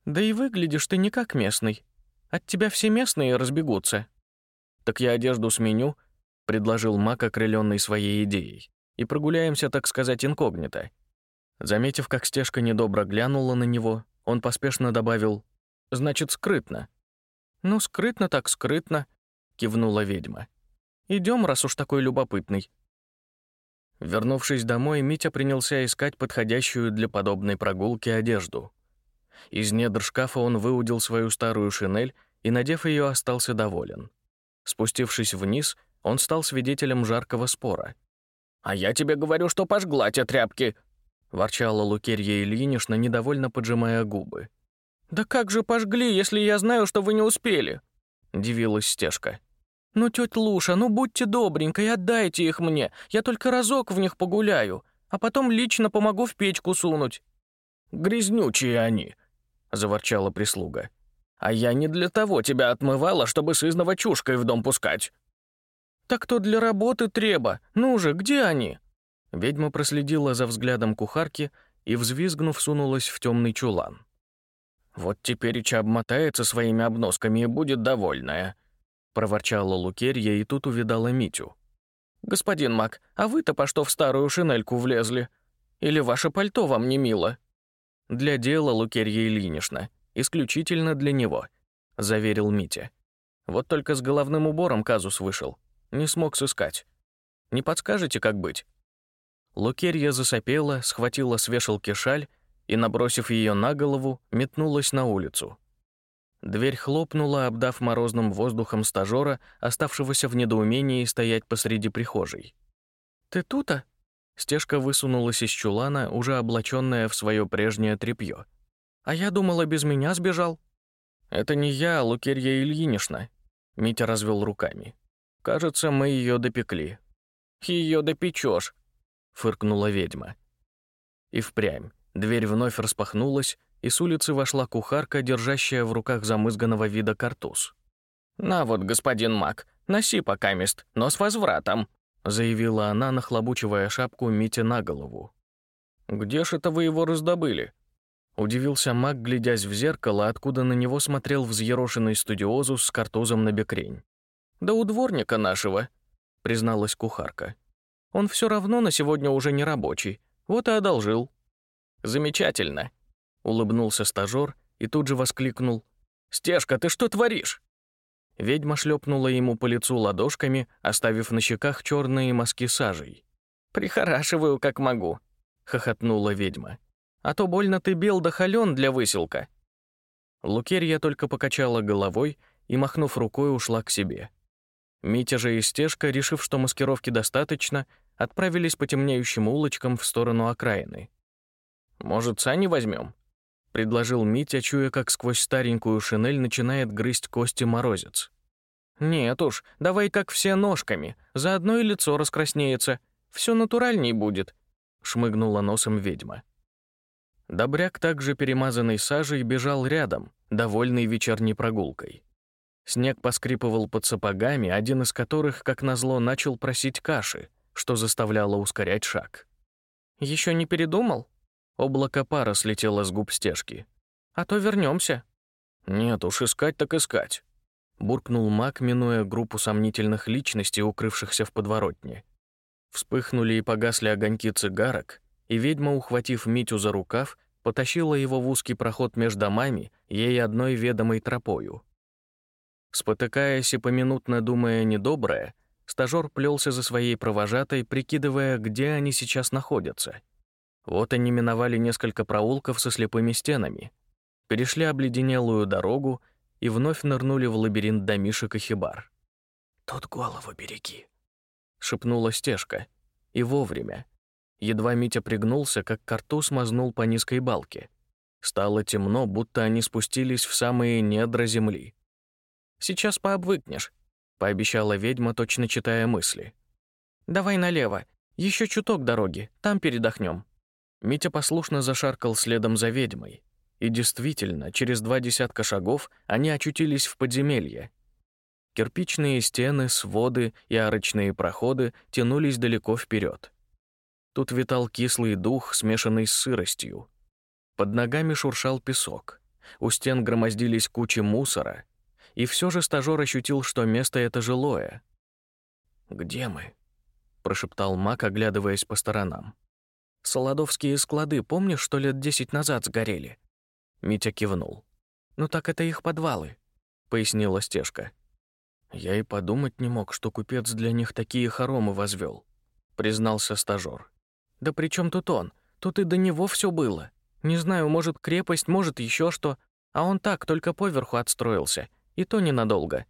да и выглядишь ты не как местный. От тебя все местные разбегутся. Так я одежду сменю, предложил Мак, окрыленный своей идеей, и прогуляемся, так сказать, инкогнито. Заметив, как стежка недобро глянула на него, он поспешно добавил «Значит, скрытно». «Ну, скрытно так скрытно», — кивнула ведьма. Идем, раз уж такой любопытный». Вернувшись домой, Митя принялся искать подходящую для подобной прогулки одежду. Из недр шкафа он выудил свою старую шинель и, надев ее, остался доволен. Спустившись вниз, он стал свидетелем жаркого спора. «А я тебе говорю, что пожгла те тряпки!» — ворчала Лукерья Ильинична, недовольно поджимая губы. «Да как же пожгли, если я знаю, что вы не успели?» — дивилась Стежка. «Ну, тетя Луша, ну будьте добренькой, отдайте их мне. Я только разок в них погуляю, а потом лично помогу в печку сунуть». «Грязнючие они», — заворчала прислуга. «А я не для того тебя отмывала, чтобы сызного чушкой в дом пускать». «Так то для работы треба. Ну же, где они?» Ведьма проследила за взглядом кухарки и, взвизгнув, сунулась в темный чулан. «Вот теперь Ича обмотается своими обносками и будет довольная», — проворчала Лукерья и тут увидала Митю. «Господин Мак, а вы-то по что в старую шинельку влезли? Или ваше пальто вам не мило?» «Для дела, Лукерья Ильинична. Исключительно для него», — заверил Митя. «Вот только с головным убором казус вышел. Не смог сыскать. Не подскажете, как быть?» Лукерья засопела, схватила с вешалки шаль и, набросив ее на голову, метнулась на улицу. Дверь хлопнула, обдав морозным воздухом стажера, оставшегося в недоумении стоять посреди прихожей. «Ты тута?» Стежка высунулась из чулана, уже облаченная в свое прежнее тряпье. «А я думала, без меня сбежал». «Это не я, а Лукерья Ильинична», — Митя развел руками. «Кажется, мы ее допекли». «Ее допечешь», — фыркнула ведьма. И впрямь. Дверь вновь распахнулась, и с улицы вошла кухарка, держащая в руках замызганного вида картуз. «На вот, господин маг, носи пока мест, но с возвратом», заявила она, нахлобучивая шапку Мите на голову. «Где ж это вы его раздобыли?» Удивился маг, глядясь в зеркало, откуда на него смотрел взъерошенный студиозус с картузом на бекрень. «Да у дворника нашего», — призналась кухарка. «Он все равно на сегодня уже не рабочий, вот и одолжил». «Замечательно», — улыбнулся стажёр и тут же воскликнул. «Стежка, ты что творишь?» Ведьма шлепнула ему по лицу ладошками, оставив на щеках черные мазки сажей. «Прихорашиваю, как могу», — хохотнула ведьма. «А то больно ты бел да холён для выселка». Лукерья только покачала головой и, махнув рукой, ушла к себе. Митя же и Стежка, решив, что маскировки достаточно, отправились по темнеющим улочкам в сторону окраины. «Может, сани возьмем? — предложил Митя, чуя, как сквозь старенькую шинель начинает грызть кости морозец. «Нет уж, давай как все ножками, заодно и лицо раскраснеется. Все натуральней будет», — шмыгнула носом ведьма. Добряк, также перемазанный сажей, бежал рядом, довольный вечерней прогулкой. Снег поскрипывал под сапогами, один из которых, как назло, начал просить каши, что заставляло ускорять шаг. Еще не передумал?» Облако пара слетело с губ стежки. «А то вернемся. «Нет уж, искать так искать», — буркнул маг, минуя группу сомнительных личностей, укрывшихся в подворотне. Вспыхнули и погасли огоньки цигарок, и ведьма, ухватив Митю за рукав, потащила его в узкий проход между домами, ей одной ведомой тропою. Спотыкаясь и поминутно думая недоброе, стажёр плелся за своей провожатой, прикидывая, где они сейчас находятся — вот они миновали несколько проулков со слепыми стенами, перешли обледенелую дорогу и вновь нырнули в лабиринт домишек и хибар. «Тут голову береги», — шепнула стежка. И вовремя. Едва Митя пригнулся, как картуз мазнул по низкой балке. Стало темно, будто они спустились в самые недра земли. «Сейчас пообвыкнешь», — пообещала ведьма, точно читая мысли. «Давай налево, еще чуток дороги, там передохнем». Митя послушно зашаркал следом за ведьмой. И действительно, через два десятка шагов они очутились в подземелье. Кирпичные стены, своды и арочные проходы тянулись далеко вперед. Тут витал кислый дух, смешанный с сыростью. Под ногами шуршал песок. У стен громоздились кучи мусора. И все же стажёр ощутил, что место это жилое. «Где мы?» — прошептал маг, оглядываясь по сторонам. Солодовские склады, помнишь, что лет десять назад сгорели?» Митя кивнул. «Ну так это их подвалы», — пояснила Стежка. «Я и подумать не мог, что купец для них такие хоромы возвел», — признался стажёр. «Да при чем тут он? Тут и до него все было. Не знаю, может, крепость, может, еще что. А он так, только поверху отстроился. И то ненадолго».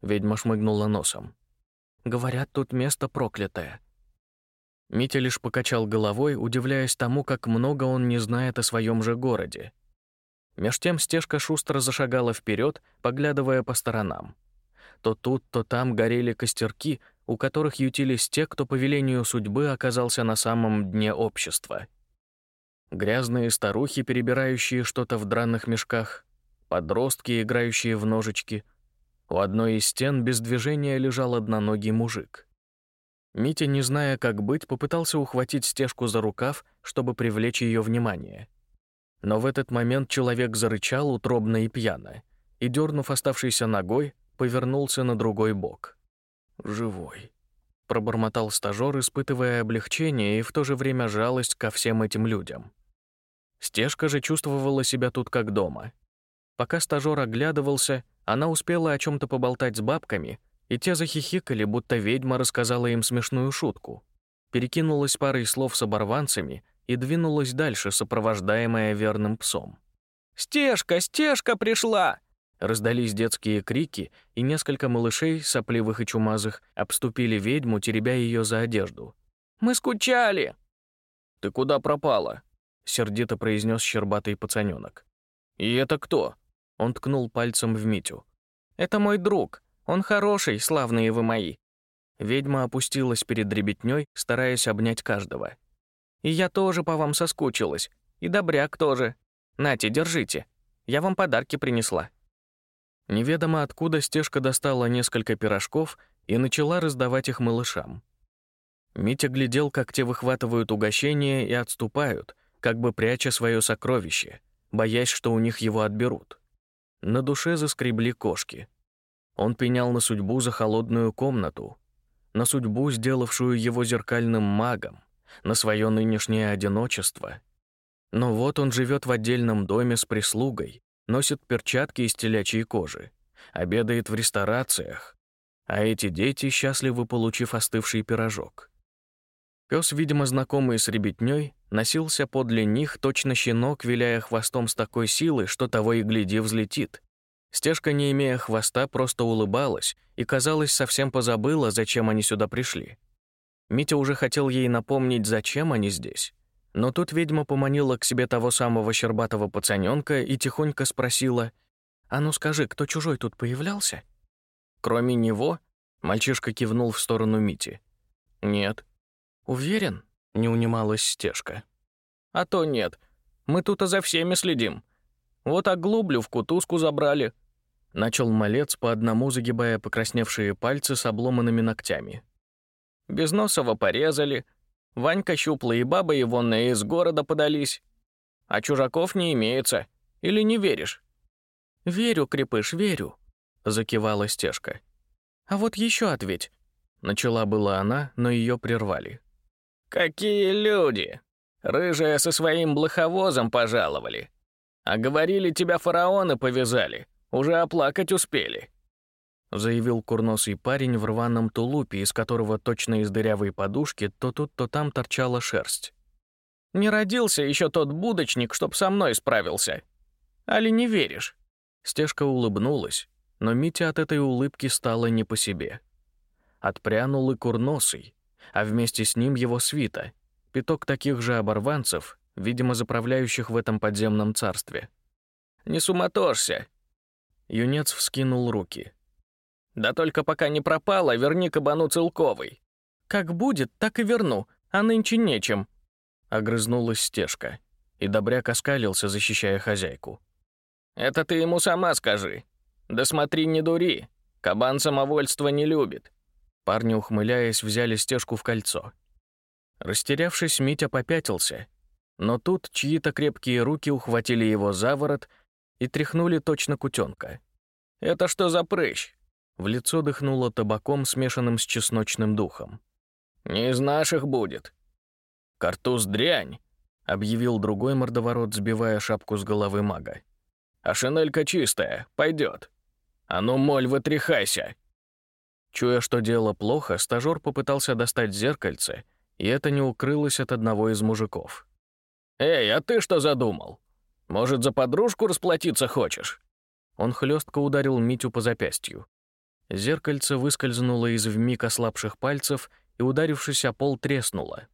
Ведьма шмыгнула носом. «Говорят, тут место проклятое. Митя лишь покачал головой, удивляясь тому, как много он не знает о своем же городе. Меж тем стежка шустро зашагала вперед, поглядывая по сторонам. То тут, то там горели костерки, у которых ютились те, кто по велению судьбы оказался на самом дне общества. Грязные старухи, перебирающие что-то в драных мешках, подростки, играющие в ножички. У одной из стен без движения лежал одноногий мужик. Митя, не зная, как быть, попытался ухватить стежку за рукав, чтобы привлечь ее внимание. Но в этот момент человек зарычал утробно и пьяно, и, дернув оставшейся ногой, повернулся на другой бок. «Живой», — пробормотал стажёр, испытывая облегчение и в то же время жалость ко всем этим людям. Стежка же чувствовала себя тут как дома. Пока стажёр оглядывался, она успела о чем то поболтать с бабками — и те захихикали, будто ведьма рассказала им смешную шутку. Перекинулась парой слов с оборванцами и двинулась дальше, сопровождаемая верным псом. «Стежка, стежка пришла!» Раздались детские крики, и несколько малышей, сопливых и чумазых, обступили ведьму, теребя ее за одежду. «Мы скучали!» «Ты куда пропала?» — сердито произнес щербатый пацаненок. «И это кто?» — он ткнул пальцем в Митю. «Это мой друг. Он хороший, славные вы мои». Ведьма опустилась перед ребятней, стараясь обнять каждого. «И я тоже по вам соскучилась. И добряк тоже. Нате, держите. Я вам подарки принесла». Неведомо откуда стежка достала несколько пирожков и начала раздавать их малышам. Митя глядел, как те выхватывают угощения и отступают, как бы пряча свое сокровище, боясь, что у них его отберут. На душе заскребли кошки. Он пенял на судьбу за холодную комнату, на судьбу, сделавшую его зеркальным магом, на свое нынешнее одиночество. Но вот он живет в отдельном доме с прислугой, носит перчатки из телячьей кожи, обедает в ресторациях, а эти дети счастливы, получив остывший пирожок. Пес, видимо, знакомый с ребятней, носился подле них, точно щенок, виляя хвостом с такой силой, что того и гляди взлетит. Стежка, не имея хвоста, просто улыбалась и, казалось, совсем позабыла, зачем они сюда пришли. Митя уже хотел ей напомнить, зачем они здесь. Но тут ведьма поманила к себе того самого щербатого пацаненка и тихонько спросила, «А ну скажи, кто чужой тут появлялся?» «Кроме него?» — мальчишка кивнул в сторону Мити. «Нет». «Уверен?» — не унималась стежка. «А то нет. Мы тут за всеми следим. Вот оглублю в кутузку забрали». Начал малец, по одному загибая покрасневшие пальцы с обломанными ногтями. Безносово порезали, Ванька щуплый и баба Ивонная из города подались. А чужаков не имеется. Или не веришь?» «Верю, крепыш, верю», — закивала стежка. «А вот еще ответь». Начала была она, но ее прервали. «Какие люди! Рыжая со своим блоховозом пожаловали. А говорили, тебя фараоны повязали. Уже оплакать успели заявил курносый парень в рваном тулупе, из которого точно из дырявой подушки то тут, то там торчала шерсть. «Не родился еще тот будочник, чтоб со мной справился. Али не веришь?» Стежка улыбнулась, но Митя от этой улыбки стало не по себе. Отпрянул и курносый, а вместе с ним его свита, пяток таких же оборванцев, видимо, заправляющих в этом подземном царстве. «Не суматошься!» Юнец вскинул руки. Да только пока не пропала, верни кабану целковый. Как будет, так и верну, а нынче нечем. Огрызнулась стежка, и добряк оскалился, защищая хозяйку. Это ты ему сама скажи. Да смотри, не дури. Кабан самовольства не любит. Парни, ухмыляясь, взяли стежку в кольцо. Растерявшись, Митя попятился, но тут чьи-то крепкие руки ухватили его за ворот и тряхнули точно кутенка. «Это что за прыщ? В лицо дыхнуло табаком, смешанным с чесночным духом. «Не из наших будет». «Картуз дрянь», — объявил другой мордоворот, сбивая шапку с головы мага. «А шинелька чистая, пойдет. А ну, моль, вытряхайся!» Чуя, что дело плохо, стажёр попытался достать зеркальце, и это не укрылось от одного из мужиков. «Эй, а ты что задумал? Может, за подружку расплатиться хочешь?» Он хлестко ударил Митю по запястью. Зеркальце выскользнуло из вмиг ослабших пальцев и, ударившись о пол, треснуло.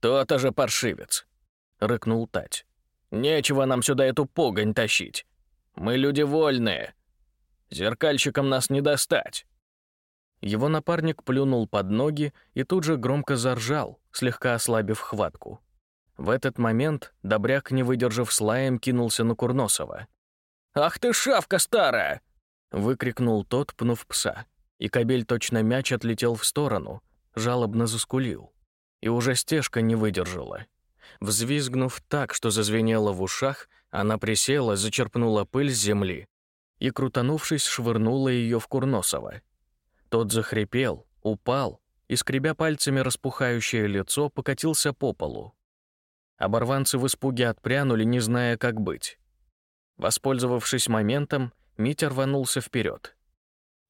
«То-то же паршивец!» — рыкнул Тать. «Нечего нам сюда эту погонь тащить. Мы люди вольные. Зеркальщикам нас не достать». Его напарник плюнул под ноги и тут же громко заржал, слегка ослабив хватку. В этот момент Добряк, не выдержав слаем, кинулся на Курносова. «Ах ты шавка старая!» Выкрикнул тот, пнув пса, и кобель точно мяч отлетел в сторону, жалобно заскулил. И уже стежка не выдержала. Взвизгнув так, что зазвенело в ушах, она присела, зачерпнула пыль с земли и, крутанувшись, швырнула ее в Курносова. Тот захрипел, упал и, скребя пальцами распухающее лицо, покатился по полу. Оборванцы в испуге отпрянули, не зная, как быть. Воспользовавшись моментом, Митя рванулся вперед.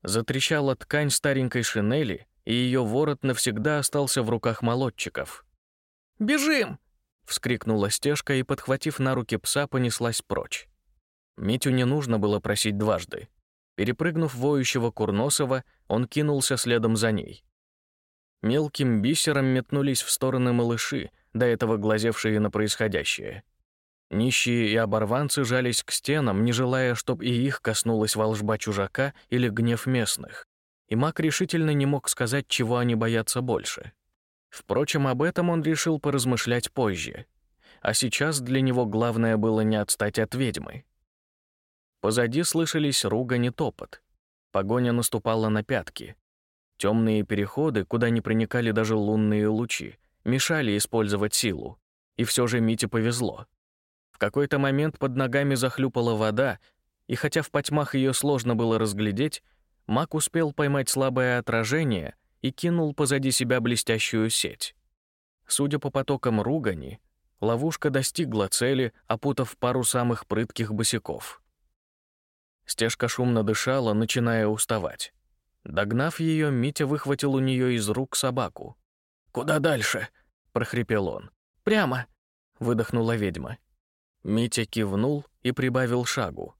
Затрещала ткань старенькой шинели, и ее ворот навсегда остался в руках молодчиков. «Бежим!» вскрикнула стежка и, подхватив на руки пса, понеслась прочь. Митю не нужно было просить дважды. Перепрыгнув воющего Курносова, он кинулся следом за ней. Мелким бисером метнулись в стороны малыши, до этого глазевшие на происходящее. Нищие и оборванцы жались к стенам, не желая, чтобы и их коснулась волжба чужака или гнев местных. И маг решительно не мог сказать, чего они боятся больше. Впрочем, об этом он решил поразмышлять позже. А сейчас для него главное было не отстать от ведьмы. Позади слышались ругань и топот. Погоня наступала на пятки. Темные переходы, куда не проникали даже лунные лучи, мешали использовать силу. И все же Мите повезло. В какой-то момент под ногами захлюпала вода, и хотя в потьмах ее сложно было разглядеть, маг успел поймать слабое отражение и кинул позади себя блестящую сеть. Судя по потокам ругани, ловушка достигла цели, опутав пару самых прытких босиков. Стежка шумно дышала, начиная уставать. Догнав ее, Митя выхватил у нее из рук собаку. «Куда дальше?» — прохрипел он. «Прямо!» — выдохнула ведьма. Митя кивнул и прибавил шагу.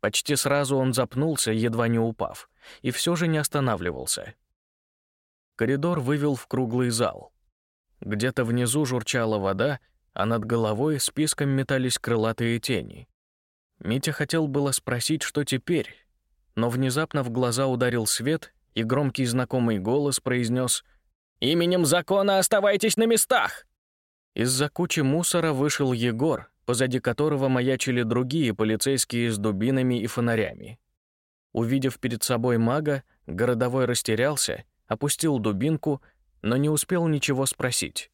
Почти сразу он запнулся, едва не упав, и все же не останавливался. Коридор вывел в круглый зал. Где-то внизу журчала вода, а над головой списком метались крылатые тени. Митя хотел было спросить, что теперь, но внезапно в глаза ударил свет, и громкий знакомый голос произнес «Именем закона оставайтесь на местах!» Из-за кучи мусора вышел Егор, позади которого маячили другие полицейские с дубинами и фонарями. Увидев перед собой мага, городовой растерялся — опустил дубинку, но не успел ничего спросить.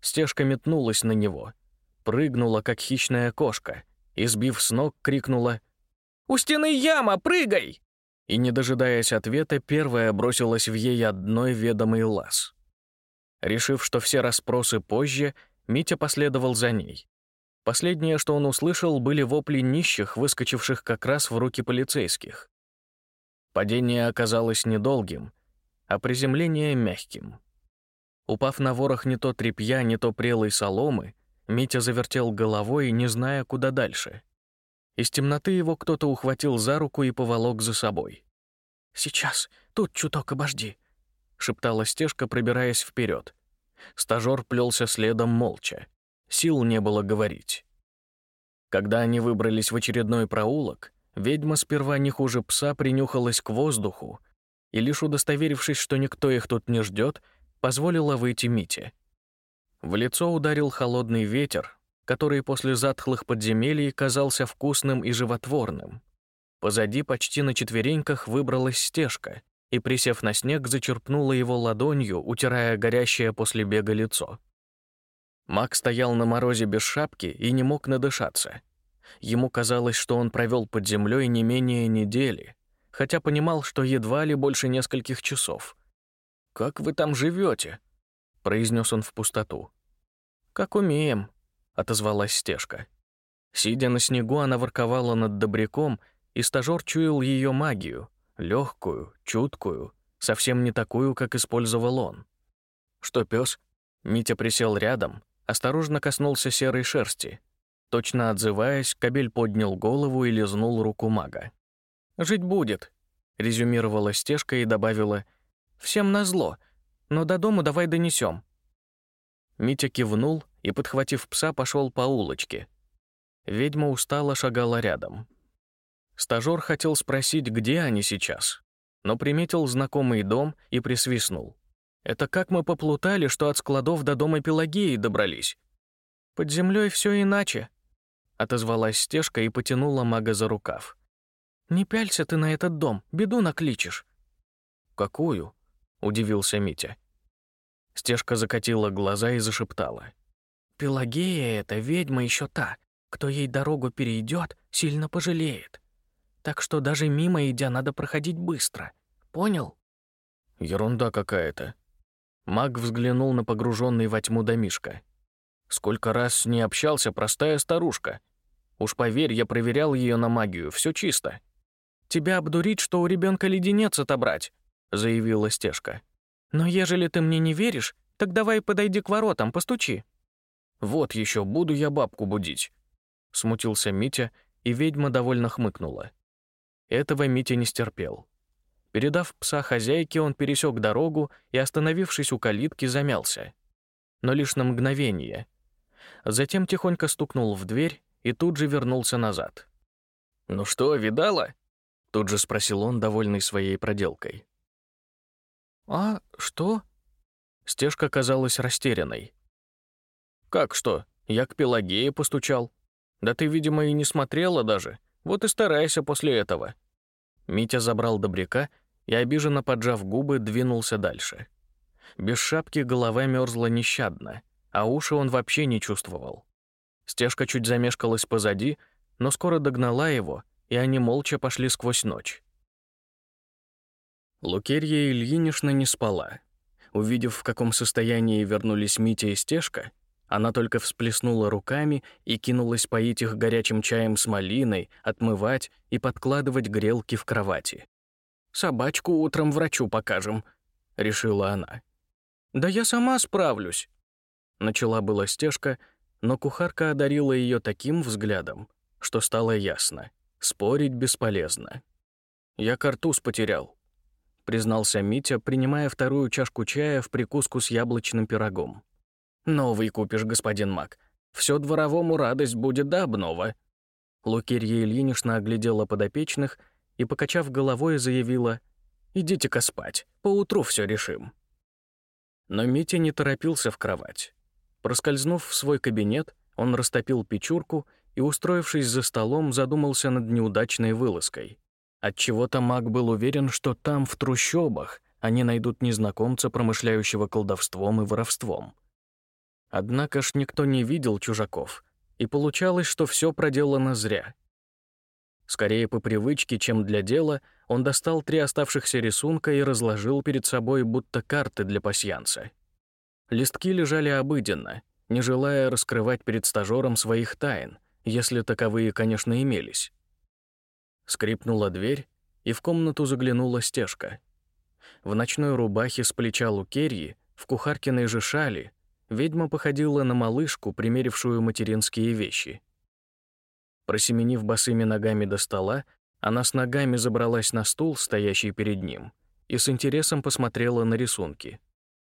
Стежка метнулась на него, прыгнула, как хищная кошка, и, сбив с ног, крикнула «У стены яма, прыгай!» И, не дожидаясь ответа, первая бросилась в ей одной ведомый лаз. Решив, что все расспросы позже, Митя последовал за ней. Последнее, что он услышал, были вопли нищих, выскочивших как раз в руки полицейских. Падение оказалось недолгим, а приземление мягким. Упав на ворох не то тряпья, не то прелой соломы, Митя завертел головой, не зная, куда дальше. Из темноты его кто-то ухватил за руку и поволок за собой. «Сейчас, тут чуток обожди», — шептала стежка, пробираясь вперед. Стажёр плелся следом молча. Сил не было говорить. Когда они выбрались в очередной проулок, ведьма сперва не хуже пса принюхалась к воздуху, и лишь удостоверившись, что никто их тут не ждет, позволила выйти Мите. В лицо ударил холодный ветер, который после затхлых подземелий казался вкусным и животворным. Позади почти на четвереньках выбралась стежка и, присев на снег, зачерпнула его ладонью, утирая горящее после бега лицо. Мак стоял на морозе без шапки и не мог надышаться. Ему казалось, что он провел под землей не менее недели, хотя понимал, что едва ли больше нескольких часов. «Как вы там живете? Произнес он в пустоту. «Как умеем», — отозвалась стежка. Сидя на снегу, она ворковала над добряком, и стажёр чуял ее магию, легкую, чуткую, совсем не такую, как использовал он. «Что, пес? Митя присел рядом, осторожно коснулся серой шерсти. Точно отзываясь, кобель поднял голову и лизнул руку мага. «Жить будет», — резюмировала стежка и добавила, «всем назло, но до дому давай донесем». Митя кивнул и, подхватив пса, пошел по улочке. Ведьма устало шагала рядом. Стажёр хотел спросить, где они сейчас, но приметил знакомый дом и присвистнул. «Это как мы поплутали, что от складов до дома Пелагеи добрались?» «Под землей все иначе», — отозвалась стежка и потянула мага за рукав. «Не пялься ты на этот дом, беду накличешь». «Какую?» — удивился Митя. Стежка закатила глаза и зашептала. «Пелагея — это ведьма еще та. Кто ей дорогу перейдет, сильно пожалеет. Так что даже мимо идя надо проходить быстро. Понял?» «Ерунда какая-то». Маг взглянул на погруженный во тьму домишко. «Сколько раз с ней общался простая старушка. Уж поверь, я проверял ее на магию, все чисто». «Тебя обдурить, что у ребенка леденец отобрать», — заявила Стежка. «Но ежели ты мне не веришь, так давай подойди к воротам, постучи». Вот еще буду я бабку будить. Смутился Митя, и ведьма довольно хмыкнула. Этого Митя не стерпел. Передав пса хозяйке, он пересек дорогу и, остановившись у калитки, замялся. Но лишь на мгновение. Затем тихонько стукнул в дверь и тут же вернулся назад. «Ну что, видала?» — тут же спросил он, довольный своей проделкой. «А что?» Стежка казалась растерянной. «Как что? Я к Пелагее постучал. Да ты, видимо, и не смотрела даже. Вот и старайся после этого». Митя забрал добряка и, обиженно поджав губы, двинулся дальше. Без шапки голова мерзла нещадно, а уши он вообще не чувствовал. Стежка чуть замешкалась позади, но скоро догнала его, и они молча пошли сквозь ночь. Лукерья Ильинична не спала. Увидев, в каком состоянии вернулись Митя и Стежка, она только всплеснула руками и кинулась поить их горячим чаем с малиной, отмывать и подкладывать грелки в кровати. «Собачку утром врачу покажем», — решила она. «Да я сама справлюсь», — начала была стежка, но кухарка одарила ее таким взглядом, что стало ясно — спорить бесполезно. «Я картуз потерял», — признался Митя, принимая вторую чашку чая в прикуску с яблочным пирогом. Новый купишь, господин Мак. Все дворовому радость будет до обнова». Лукерья Ильинична оглядела подопечных и, покачав головой, заявила, «Идите-ка спать, поутру все решим». Но Митя не торопился в кровать. Проскользнув в свой кабинет, он растопил печурку и, устроившись за столом, задумался над неудачной вылазкой. Отчего-то маг был уверен, что там, в трущобах, они найдут незнакомца, промышляющего колдовством и воровством. Однако ж никто не видел чужаков, и получалось, что все проделано зря. Скорее по привычке, чем для дела, он достал три оставшихся рисунка и разложил перед собой будто карты для пасьянца. Листки лежали обыденно, не желая раскрывать перед стажером своих тайн, если таковые, конечно, имелись. Скрипнула дверь, и в комнату заглянула стежка. В ночной рубахе с плеча Лукерьи, в кухаркиной же шали, ведьма походила на малышку, примерившую материнские вещи. Просеменив босыми ногами до стола, она с ногами забралась на стул, стоящий перед ним, и с интересом посмотрела на рисунки.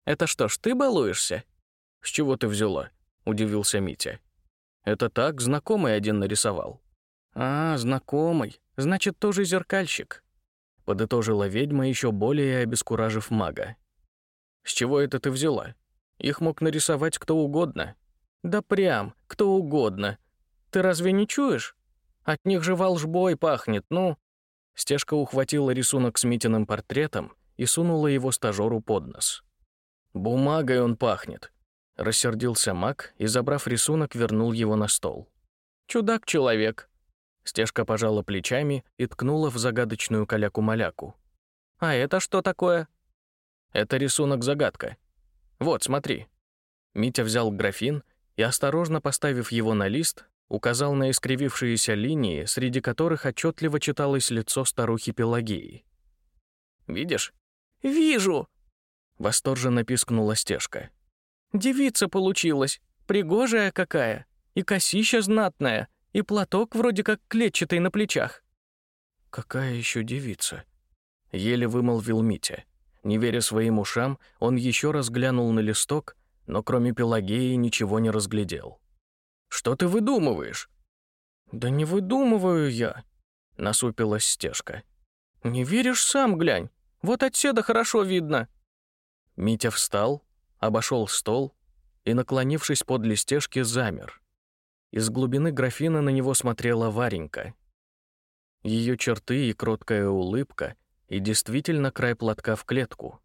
«Это что ж, ты балуешься?» «С чего ты взяла?» — удивился Митя. «Это так, знакомый один нарисовал». «А, знакомый, значит, тоже зеркальщик», — подытожила ведьма, еще более обескуражив мага. «С чего это ты взяла?» Их мог нарисовать кто угодно. Да прям, кто угодно. Ты разве не чуешь? От них же волжбой пахнет, ну...» Стежка ухватила рисунок с Митиным портретом и сунула его стажеру под нос. «Бумагой он пахнет», — рассердился маг и, забрав рисунок, вернул его на стол. «Чудак-человек». Стежка пожала плечами и ткнула в загадочную каляку-маляку. «А это что такое?» «Это рисунок-загадка. Вот, смотри». Митя взял графин и, осторожно поставив его на лист, указал на искривившиеся линии, среди которых отчетливо читалось лицо старухи Пелагеи. «Видишь?» «Вижу!» — восторженно пискнула стежка. «Девица получилась, пригожая какая, и косища знатная, и платок вроде как клетчатый на плечах». «Какая еще девица?» — еле вымолвил Митя. Не веря своим ушам, он еще раз глянул на листок, но кроме Пелагеи ничего не разглядел. «Что ты выдумываешь?» «Да не выдумываю я», — насупилась стежка. «Не веришь, сам глянь. Вот отседа хорошо видно». Митя встал, обошел стол и, наклонившись под стежки, замер. Из глубины графина на него смотрела Варенька. Ее черты и кроткая улыбка и действительно край платка в клетку.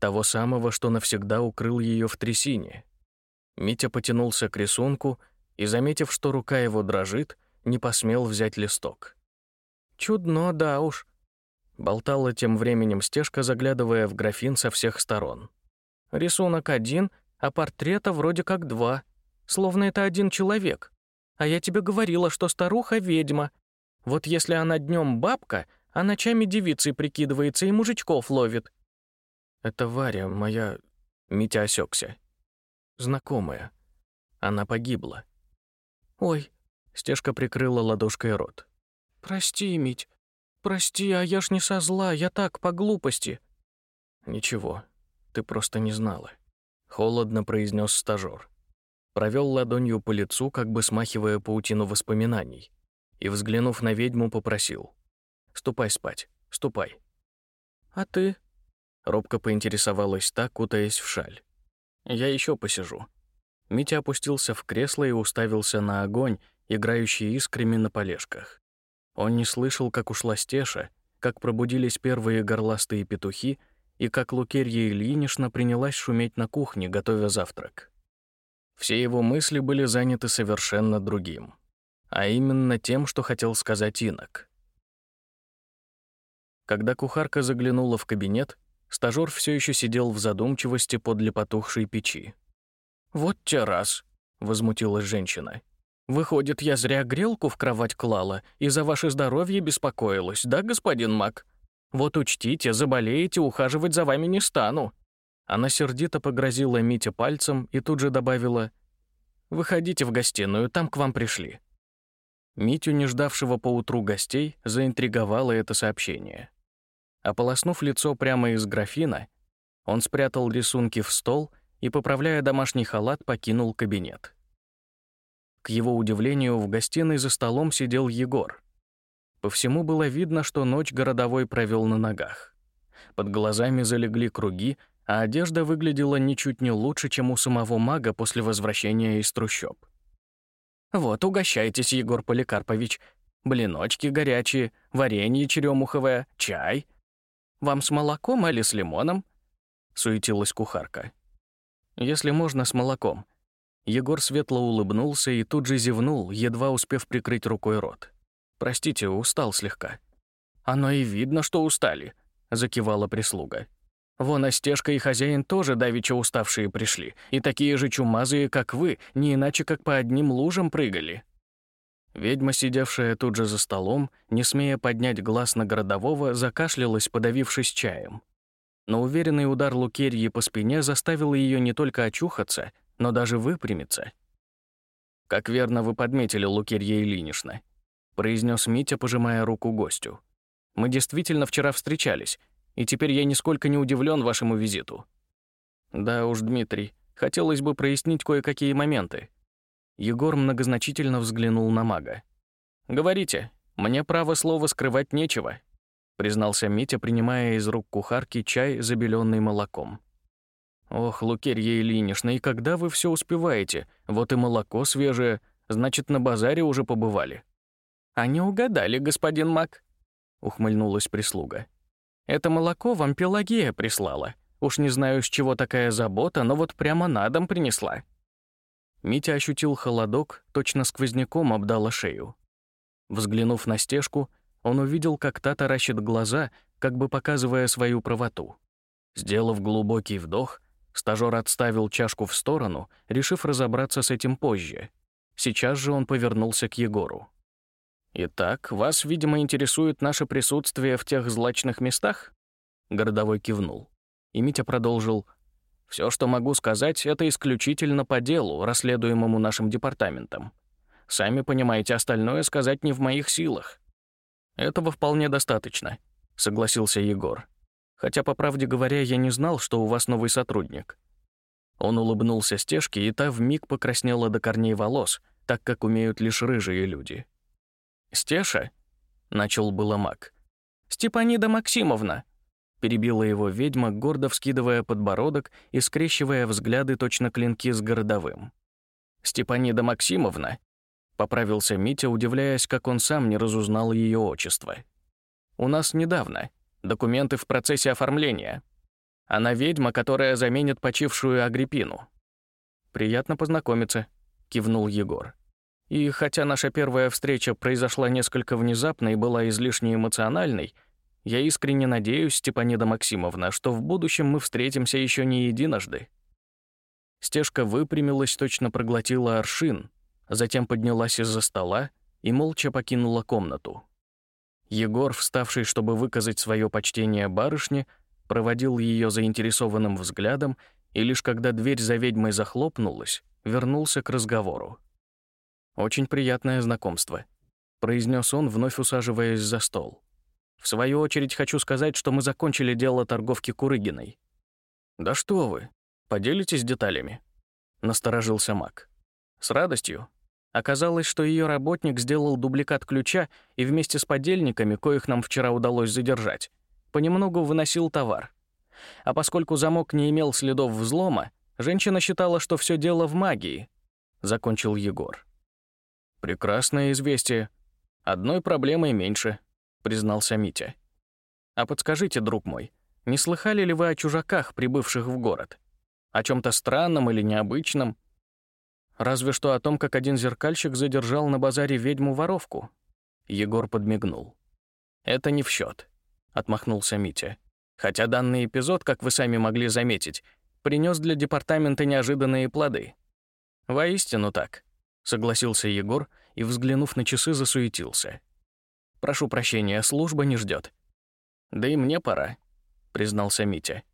Того самого, что навсегда укрыл ее в трясине. Митя потянулся к рисунку и, заметив, что рука его дрожит, не посмел взять листок. «Чудно, да уж», — болтала тем временем стежка, заглядывая в графин со всех сторон. «Рисунок один, а портрета вроде как два, словно это один человек. А я тебе говорила, что старуха — ведьма. Вот если она днем бабка, а ночами девицей прикидывается и мужичков ловит». «Это Варя, моя...» Митя осекся. «Знакомая. Она погибла. «Ой», — Стежка прикрыла ладошкой рот. «Прости, Мить, прости, а я ж не со зла, я так, по глупости». «Ничего, ты просто не знала», — холодно произнес стажёр. Провел ладонью по лицу, как бы смахивая паутину воспоминаний, и, взглянув на ведьму, попросил. «Ступай спать, ступай». «А ты?» Робко поинтересовалась та, кутаясь в шаль. «Я еще посижу». Митя опустился в кресло и уставился на огонь, играющий искрами на полежках. Он не слышал, как ушла Стеша, как пробудились первые горластые петухи и как Лукерья Ильинична принялась шуметь на кухне, готовя завтрак. Все его мысли были заняты совершенно другим, а именно тем, что хотел сказать инок. Когда кухарка заглянула в кабинет, стажёр все еще сидел в задумчивости подле потухшей печи. «Вот те раз», — возмутилась женщина. «Выходит, я зря грелку в кровать клала и за ваше здоровье беспокоилась, да, господин Мак? Вот учтите, заболеете, ухаживать за вами не стану». Она сердито погрозила Мите пальцем и тут же добавила «Выходите в гостиную, там к вам пришли». Митю, не ждавшего поутру гостей, заинтриговало это сообщение. Ополоснув лицо прямо из графина, он спрятал рисунки в стол и, поправляя домашний халат, покинул кабинет. К его удивлению, в гостиной за столом сидел Егор. По всему было видно, что ночь городовой провел на ногах. Под глазами залегли круги, а одежда выглядела ничуть не лучше, чем у самого мага после возвращения из трущоб. «Вот, угощайтесь, Егор Поликарпович. Блиночки горячие, варенье черемуховое, чай. Вам с молоком или с лимоном?» — суетилась кухарка. Если можно, с молоком. Егор светло улыбнулся и тут же зевнул, едва успев прикрыть рукой рот. «Простите, устал слегка». «Оно и видно, что устали», — закивала прислуга. «Вон Остежка и хозяин тоже давеча уставшие пришли, и такие же чумазые, как вы, не иначе как по одним лужам прыгали». Ведьма, сидевшая тут же за столом, не смея поднять глаз на городового, закашлялась, подавившись чаем но уверенный удар Лукерьи по спине заставил ее не только очухаться, но даже выпрямиться. «Как верно вы подметили, Лукерья Ильинична», — произнес Митя, пожимая руку гостю. «Мы действительно вчера встречались, и теперь я нисколько не удивлен вашему визиту». «Да уж, Дмитрий, хотелось бы прояснить кое-какие моменты». Егор многозначительно взглянул на мага. «Говорите, мне право слова скрывать нечего, признался Митя, принимая из рук кухарки чай, забеленный молоком. «Ох, Лукерья Ильинична, и когда вы все успеваете? Вот и молоко свежее, значит, на базаре уже побывали». «А не угадали, господин Мак», — ухмыльнулась прислуга. «Это молоко вам Пелагея прислала. Уж не знаю, с чего такая забота, но вот прямо на дом принесла». Митя ощутил холодок, точно сквозняком обдала шею. Взглянув на стежку, он увидел, как та таращит глаза, как бы показывая свою правоту. Сделав глубокий вдох, стажёр отставил чашку в сторону, решив разобраться с этим позже. Сейчас же он повернулся к Егору. «Итак, вас, видимо, интересует наше присутствие в тех злачных местах?» Городовой кивнул. И Митя продолжил. «Все, что могу сказать, это исключительно по делу, расследуемому нашим департаментом. Сами понимаете, остальное сказать не в моих силах. «Этого вполне достаточно», — согласился Егор. «Хотя, по правде говоря, я не знал, что у вас новый сотрудник». Он улыбнулся Стежке, и та вмиг покраснела до корней волос, так как умеют лишь рыжие люди. «Стеша?» — начал было маг. «Степанида Максимовна!» — перебила его ведьма, гордо вскидывая подбородок и скрещивая взгляды точно клинки с городовым. «Степанида Максимовна Поправился Митя, удивляясь, как он сам не разузнал ее отчество. «У нас недавно. Документы в процессе оформления. Она ведьма, которая заменит почившую Агриппину». «Приятно познакомиться», — кивнул Егор. «И хотя наша первая встреча произошла несколько внезапно и была излишне эмоциональной, я искренне надеюсь, Степанида Максимовна, что в будущем мы встретимся еще не единожды». Стежка выпрямилась, точно проглотила аршин, затем поднялась из-за стола и молча покинула комнату. Егор, вставший, чтобы выказать свое почтение барышне, проводил ее заинтересованным взглядом, и лишь когда дверь за ведьмой захлопнулась, вернулся к разговору. «Очень приятное знакомство», — произнес он, вновь усаживаясь за стол. «В свою очередь хочу сказать, что мы закончили дело торговки Курыгиной». «Да что вы, поделитесь деталями?» — насторожился Мак. «С радостью. Оказалось, что ее работник сделал дубликат ключа и вместе с подельниками, коих нам вчера удалось задержать, понемногу выносил товар. А поскольку замок не имел следов взлома, женщина считала, что все дело в магии», — закончил Егор. «Прекрасное известие. Одной проблемой меньше», — признался Митя. «А подскажите, друг мой, не слыхали ли вы о чужаках, прибывших в город? О чем то странном или необычном? Разве что о том, как один зеркальщик задержал на базаре ведьму-воровку». Егор подмигнул. «Это не в счет, отмахнулся Митя. «Хотя данный эпизод, как вы сами могли заметить, принес для департамента неожиданные плоды». «Воистину так», согласился Егор и, взглянув на часы, засуетился. Прошу прощения, служба не ждет. Да и мне пора, признался Митя.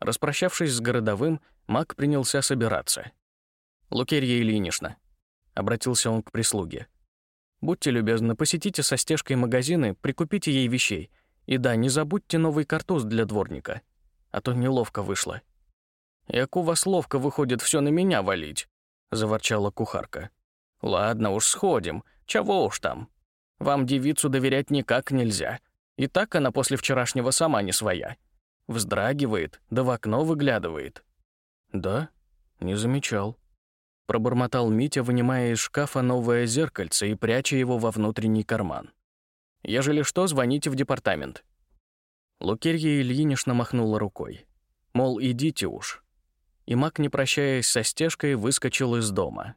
Распрощавшись с городовым, Мак принялся собираться. Лукерья Ильинична, обратился он к прислуге. Будьте любезны, посетите со стежкой магазины, прикупите ей вещей. И да, не забудьте новый картуз для дворника, а то неловко вышло. Як у вас ловко выходит все на меня валить заворчала кухарка. Ладно уж, сходим. Чего уж там. Вам девицу доверять никак нельзя. И так она после вчерашнего сама не своя. Вздрагивает, да в окно выглядывает. Да? Не замечал. Пробормотал Митя, вынимая из шкафа новое зеркальце и пряча его во внутренний карман. Ежели что, звоните в департамент. Лукерья Ильинична махнула рукой. Мол, идите уж, и маг, не прощаясь со стежкой, выскочил из дома.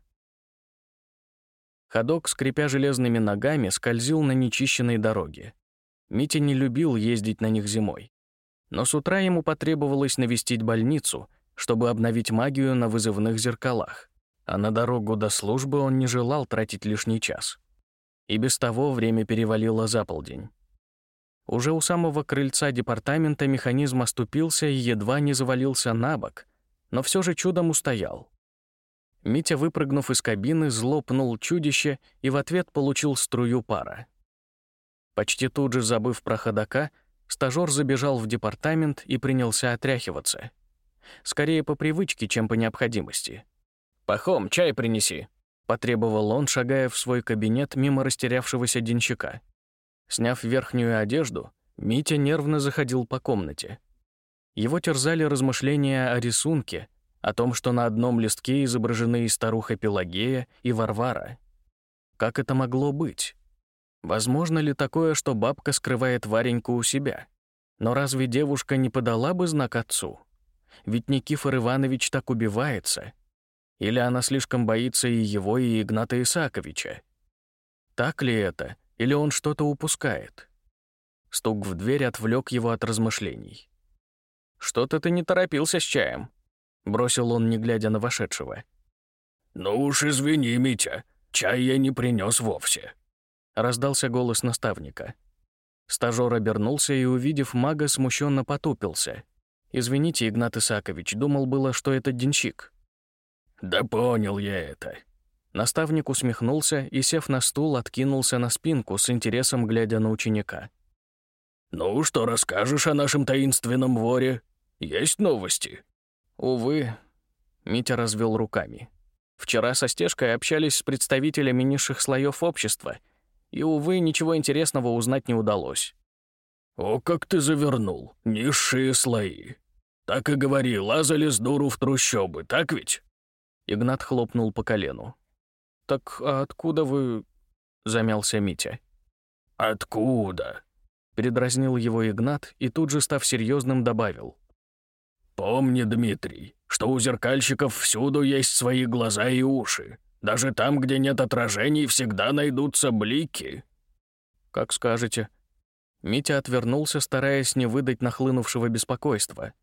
Ходок, скрипя железными ногами, скользил на нечищенной дороге. Митя не любил ездить на них зимой. Но с утра ему потребовалось навестить больницу, чтобы обновить магию на вызывных зеркалах. А на дорогу до службы он не желал тратить лишний час. И без того время перевалило за полдень. Уже у самого крыльца департамента механизм оступился и едва не завалился на бок, но все же чудом устоял. Митя, выпрыгнув из кабины, злопнул чудище и в ответ получил струю пара. Почти тут же забыв про ходока, стажёр забежал в департамент и принялся отряхиваться. Скорее по привычке, чем по необходимости. «Пахом, чай принеси», — потребовал он, шагая в свой кабинет мимо растерявшегося денщика. Сняв верхнюю одежду, Митя нервно заходил по комнате. Его терзали размышления о рисунке, о том, что на одном листке изображены и старуха Пелагея, и Варвара. Как это могло быть? Возможно ли такое, что бабка скрывает Вареньку у себя? Но разве девушка не подала бы знак отцу? Ведь Никифор Иванович так убивается. Или она слишком боится и его, и Игната Исааковича? Так ли это, или он что-то упускает? Стук в дверь отвлек его от размышлений. «Что-то ты не торопился с чаем», — бросил он, не глядя на вошедшего. «Ну уж извини, Митя, чай я не принес вовсе», — раздался голос наставника. Стажёр обернулся и, увидев мага, смущенно потупился. «Извините, Игнат Исакович, думал было, что это денщик». «Да понял я это». Наставник усмехнулся и, сев на стул, откинулся на спинку, с интересом глядя на ученика. «Ну, что расскажешь о нашем таинственном воре? Есть новости?» «Увы», — Митя развел руками. «Вчера со Стежкой общались с представителями низших слоев общества, и, увы, ничего интересного узнать не удалось». «О, как ты завернул! Низшие слои! Так и говори, лазали с дуру в трущобы, так ведь?» Игнат хлопнул по колену. «Так а откуда вы...» — замялся Митя. «Откуда?» Передразнил его Игнат и тут же, став серьезным, добавил. «Помни, Дмитрий, что у зеркальщиков всюду есть свои глаза и уши. Даже там, где нет отражений, всегда найдутся блики». «Как скажете». Митя отвернулся, стараясь не выдать нахлынувшего беспокойства.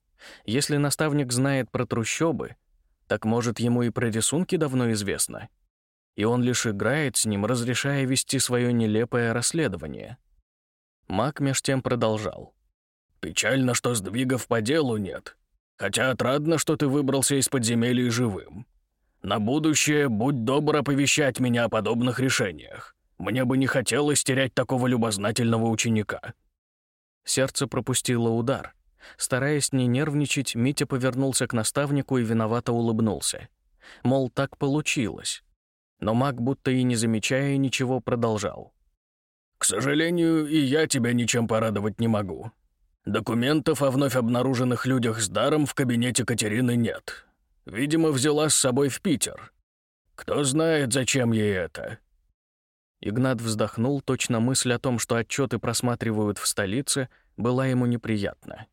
Если наставник знает про трущобы, так, может, ему и про рисунки давно известно. И он лишь играет с ним, разрешая вести свое нелепое расследование. Маг меж тем продолжал. «Печально, что сдвигов по делу нет. Хотя отрадно, что ты выбрался из подземелья живым. На будущее будь добр оповещать меня о подобных решениях. Мне бы не хотелось терять такого любознательного ученика». Сердце пропустило удар. Стараясь не нервничать, Митя повернулся к наставнику и виновато улыбнулся. Мол, так получилось. Но маг, будто и не замечая ничего, продолжал. «К сожалению, и я тебя ничем порадовать не могу. Документов о вновь обнаруженных людях с даром в кабинете Катерины нет. Видимо, взяла с собой в Питер. Кто знает, зачем ей это?» Игнат вздохнул, точно мысль о том, что отчеты просматривают в столице, была ему неприятна.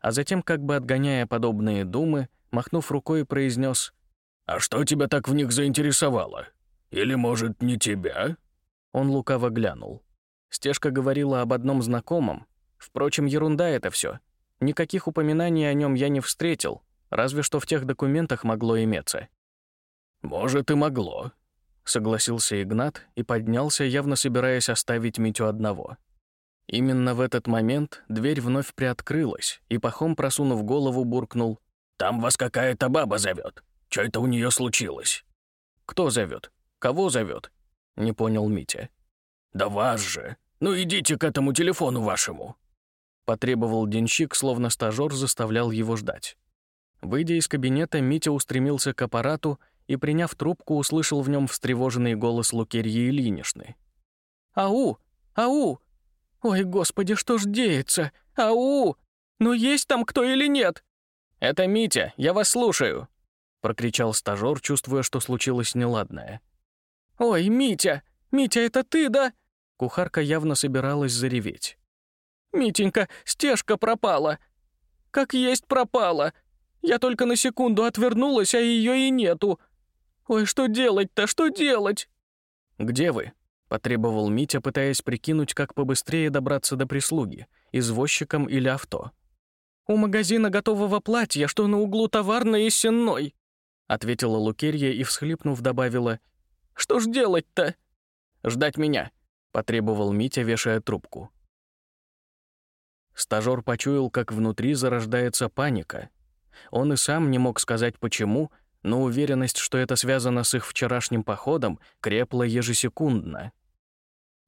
А затем, как бы отгоняя подобные думы, махнув рукой, произнес: «А что тебя так в них заинтересовало? Или, может, не тебя?» Он лукаво глянул. Стежка говорила об одном знакомом. Впрочем, ерунда это все. Никаких упоминаний о нем я не встретил, Разве что в тех документах могло иметься. «Может, и могло», — согласился Игнат и поднялся, явно собираясь оставить Митю одного. Именно в этот момент дверь вновь приоткрылась, и Пахом, просунув голову, буркнул. «Там вас какая-то баба зовет. Что это у нее случилось?» «Кто зовет? Кого зовет? не понял Митя. «Да вас же! Ну идите к этому телефону вашему!» Потребовал денщик, словно стажёр заставлял его ждать. Выйдя из кабинета, Митя устремился к аппарату и, приняв трубку, услышал в нем встревоженный голос Лукерьи Ильиничны. «Ау! Ау! Ой, господи, что ж деется? Ау! Ну есть там кто или нет?» «Это Митя, я вас слушаю!» — прокричал стажёр, чувствуя, что случилось неладное. «Ой, Митя! Митя, это ты, да?» Кухарка явно собиралась зареветь. «Митенька, стежка пропала! Как есть пропала! Я только на секунду отвернулась, а ее и нету. Ой, что делать-то, что делать?» «Где вы?» — потребовал Митя, пытаясь прикинуть, как побыстрее добраться до прислуги, извозчиком или авто. «У магазина готового платья, что на углу товарной и сенной», — ответила Лукерья и, всхлипнув, добавила. «Что ж делать-то?» «Ждать меня», — потребовал Митя, вешая трубку. Стажёр почуял, как внутри зарождается паника, он и сам не мог сказать почему, но уверенность, что это связано с их вчерашним походом, крепла ежесекундно.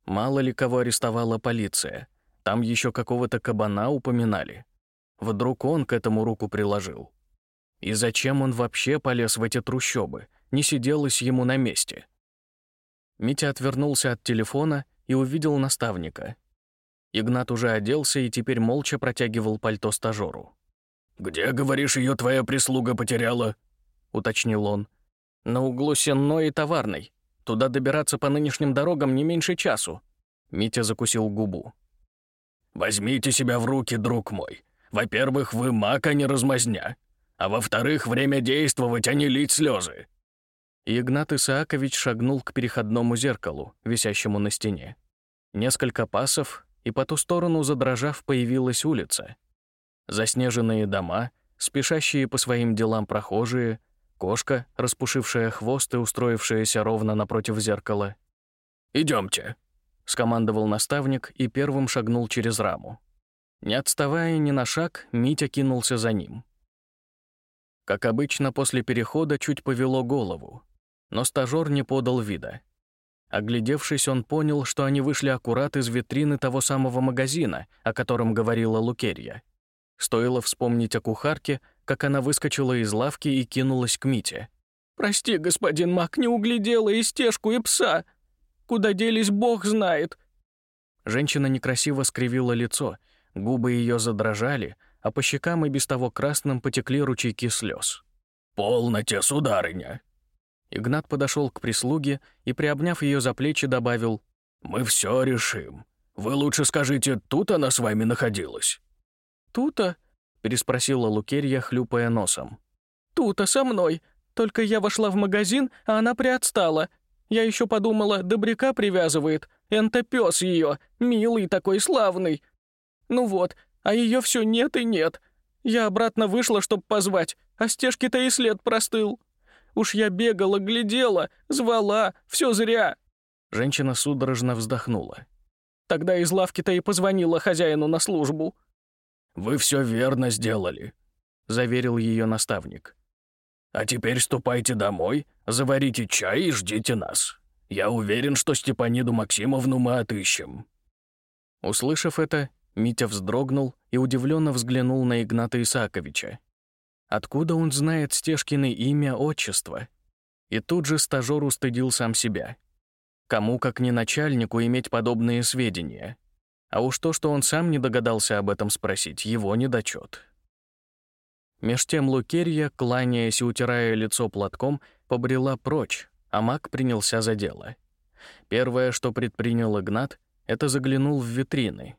Мало ли кого арестовала полиция. Там еще какого-то кабана упоминали. Вдруг он к этому руку приложил. И зачем он вообще полез в эти трущобы? Не сиделось ему на месте. Митя отвернулся от телефона и увидел наставника. Игнат уже оделся и теперь молча протягивал пальто стажеру. «Где, говоришь, ее твоя прислуга потеряла?» — уточнил он. «На углу Сенной и Товарной. Туда добираться по нынешним дорогам не меньше часу». Митя закусил губу. «Возьмите себя в руки, друг мой. Во-первых, вы маг, а не размазня. А во-вторых, время действовать, а не лить слезы». Игнат Исаакович шагнул к переходному зеркалу, висящему на стене. Несколько пасов, и по ту сторону, задрожав, появилась улица — заснеженные дома, спешащие по своим делам прохожие, кошка, распушившая хвост и устроившаяся ровно напротив зеркала. Идемте, скомандовал наставник и первым шагнул через раму. Не отставая ни на шаг, Митя кинулся за ним. Как обычно, после перехода чуть повело голову, но стажёр не подал вида. Оглядевшись, он понял, что они вышли аккурат из витрины того самого магазина, о котором говорила Лукерья. Стоило вспомнить о кухарке, как она выскочила из лавки и кинулась к Мите. «Прости, господин Мак, не углядела и стежку, и пса. Куда делись, бог знает». Женщина некрасиво скривила лицо, губы ее задрожали, а по щекам и без того красным потекли ручейки слез. «Полноте, сударыня!» Игнат подошел к прислуге и, приобняв ее за плечи, добавил, «Мы все решим. Вы лучше скажите, тут она с вами находилась?» «Тута?» — переспросила Лукерья, хлюпая носом. «Тута со мной. Только я вошла в магазин, а она приотстала. Я еще подумала, добряка привязывает. Энто пес ее, милый такой славный. Ну вот, а ее все нет и нет. Я обратно вышла, чтобы позвать, а стежки-то и след простыл. Уж я бегала, глядела, звала, все зря». Женщина судорожно вздохнула. Тогда из лавки-то и позвонила хозяину на службу. «Вы все верно сделали», — заверил ее наставник. А теперь ступайте домой, заварите чай и ждите нас. Я уверен, что Степаниду Максимовну мы отыщем». Услышав это, Митя вздрогнул и удивленно взглянул на Игната Исааковича. Откуда он знает Стешкины имя, отчество? И тут же стажёр устыдил сам себя. Кому, как не начальнику, иметь подобные сведения? А уж то, что он сам не догадался об этом спросить, его недочет. Меж тем Лукерья, кланяясь и утирая лицо платком, побрела прочь, а маг принялся за дело. Первое, что предпринял Игнат, это заглянул в витрины.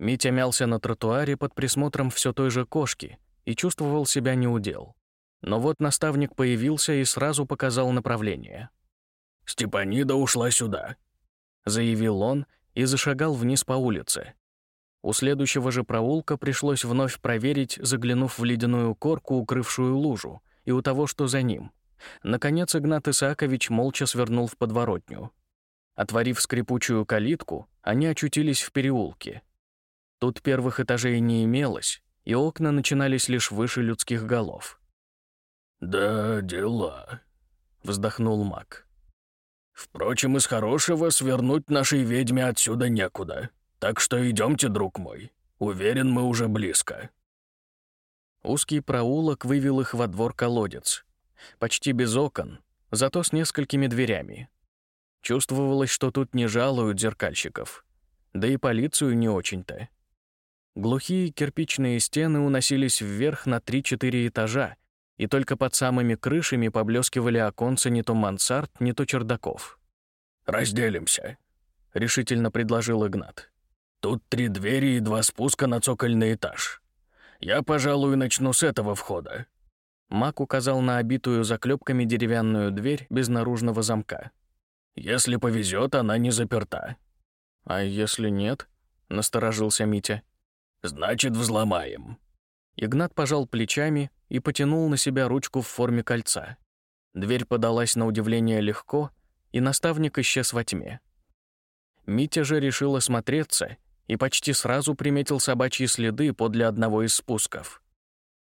Митя мялся на тротуаре под присмотром все той же кошки и чувствовал себя неудел. Но вот наставник появился и сразу показал направление. «Степанида ушла сюда», — заявил он и зашагал вниз по улице. У следующего же проулка пришлось вновь проверить, заглянув в ледяную корку, укрывшую лужу, и у того, что за ним. Наконец Игнат Исаакович молча свернул в подворотню. Отворив скрипучую калитку, они очутились в переулке. Тут первых этажей не имелось, и окна начинались лишь выше людских голов. «Да, дела», — вздохнул маг. «Впрочем, из хорошего свернуть нашей ведьме отсюда некуда. Так что идемте, друг мой. Уверен, мы уже близко». Узкий проулок вывел их во двор-колодец. Почти без окон, зато с несколькими дверями. Чувствовалось, что тут не жалуют зеркальщиков. Да и полицию не очень-то. Глухие кирпичные стены уносились вверх на 3-4 этажа, и только под самыми крышами поблескивали оконца не то мансард, не то чердаков. «Разделимся», — решительно предложил Игнат. Тут три двери и два спуска на цокольный этаж. Я, пожалуй, начну с этого входа». Мак указал на обитую заклепками деревянную дверь без наружного замка. «Если повезет, она не заперта». «А если нет?» — насторожился Митя. «Значит, взломаем». Игнат пожал плечами и потянул на себя ручку в форме кольца. Дверь подалась на удивление легко, и наставник исчез во тьме. Митя же решил осмотреться и почти сразу приметил собачьи следы подле одного из спусков.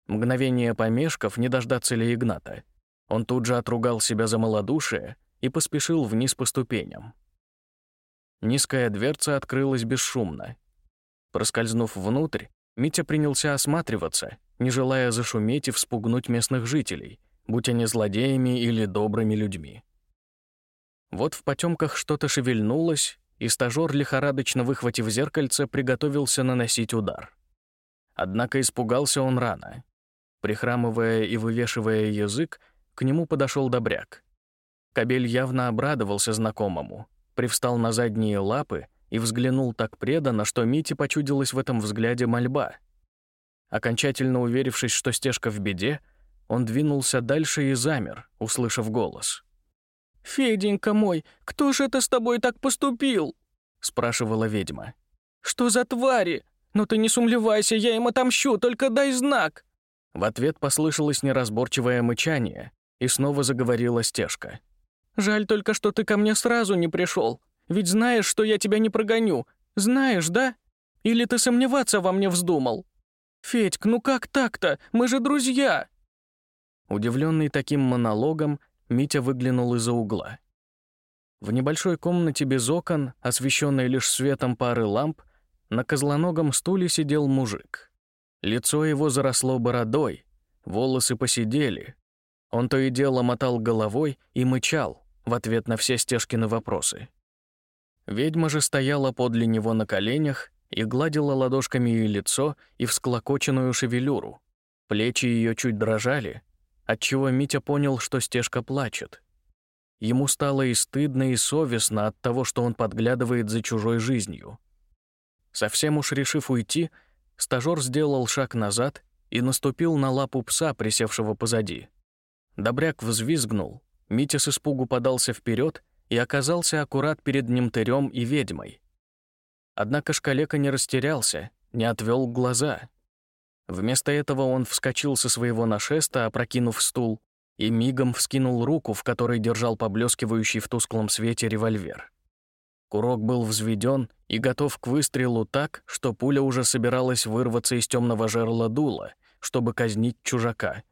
Мгновение помешков, не дождаться ли Игната. Он тут же отругал себя за малодушие и поспешил вниз по ступеням. Низкая дверца открылась бесшумно. Проскользнув внутрь, Митя принялся осматриваться, не желая зашуметь и вспугнуть местных жителей, будь они злодеями или добрыми людьми. Вот в потемках что-то шевельнулось, и стажёр, лихорадочно выхватив зеркальце, приготовился наносить удар. Однако испугался он рано. Прихрамывая и вывешивая язык, к нему подошел добряк. Кобель явно обрадовался знакомому, привстал на задние лапы и взглянул так преданно, что Мите почудилась в этом взгляде мольба. Окончательно уверившись, что стежка в беде, он двинулся дальше и замер, услышав голос. «Феденька мой, кто же это с тобой так поступил?» — спрашивала ведьма. «Что за твари? Ну ты не сумлевайся, я им отомщу, только дай знак!» В ответ послышалось неразборчивое мычание, и снова заговорила стежка. «Жаль только, что ты ко мне сразу не пришел. Ведь знаешь, что я тебя не прогоню. Знаешь, да? Или ты сомневаться во мне вздумал? Федьк, ну как так-то? Мы же друзья!» Удивленный таким монологом, Митя выглянул из-за угла. В небольшой комнате без окон, освещенной лишь светом пары ламп, на козлоногом стуле сидел мужик. Лицо его заросло бородой, волосы посидели. Он то и дело мотал головой и мычал в ответ на все Стежкины вопросы. Ведьма же стояла подле него на коленях и гладила ладошками ее лицо и всклокоченную шевелюру. Плечи ее чуть дрожали, отчего Митя понял, что Стежка плачет. Ему стало и стыдно, и совестно от того, что он подглядывает за чужой жизнью. Совсем уж решив уйти, стажёр сделал шаг назад и наступил на лапу пса, присевшего позади. Добряк взвизгнул, Митя с испугу подался вперед и оказался аккурат перед немтырем и ведьмой. Однако шкалека не растерялся, не отвел глаза — Вместо этого он вскочил со своего нашеста, опрокинув стул, и мигом вскинул руку, в которой держал поблескивающий в тусклом свете револьвер. Курок был взведен и готов к выстрелу так, что пуля уже собиралась вырваться из темного жерла дула, чтобы казнить чужака.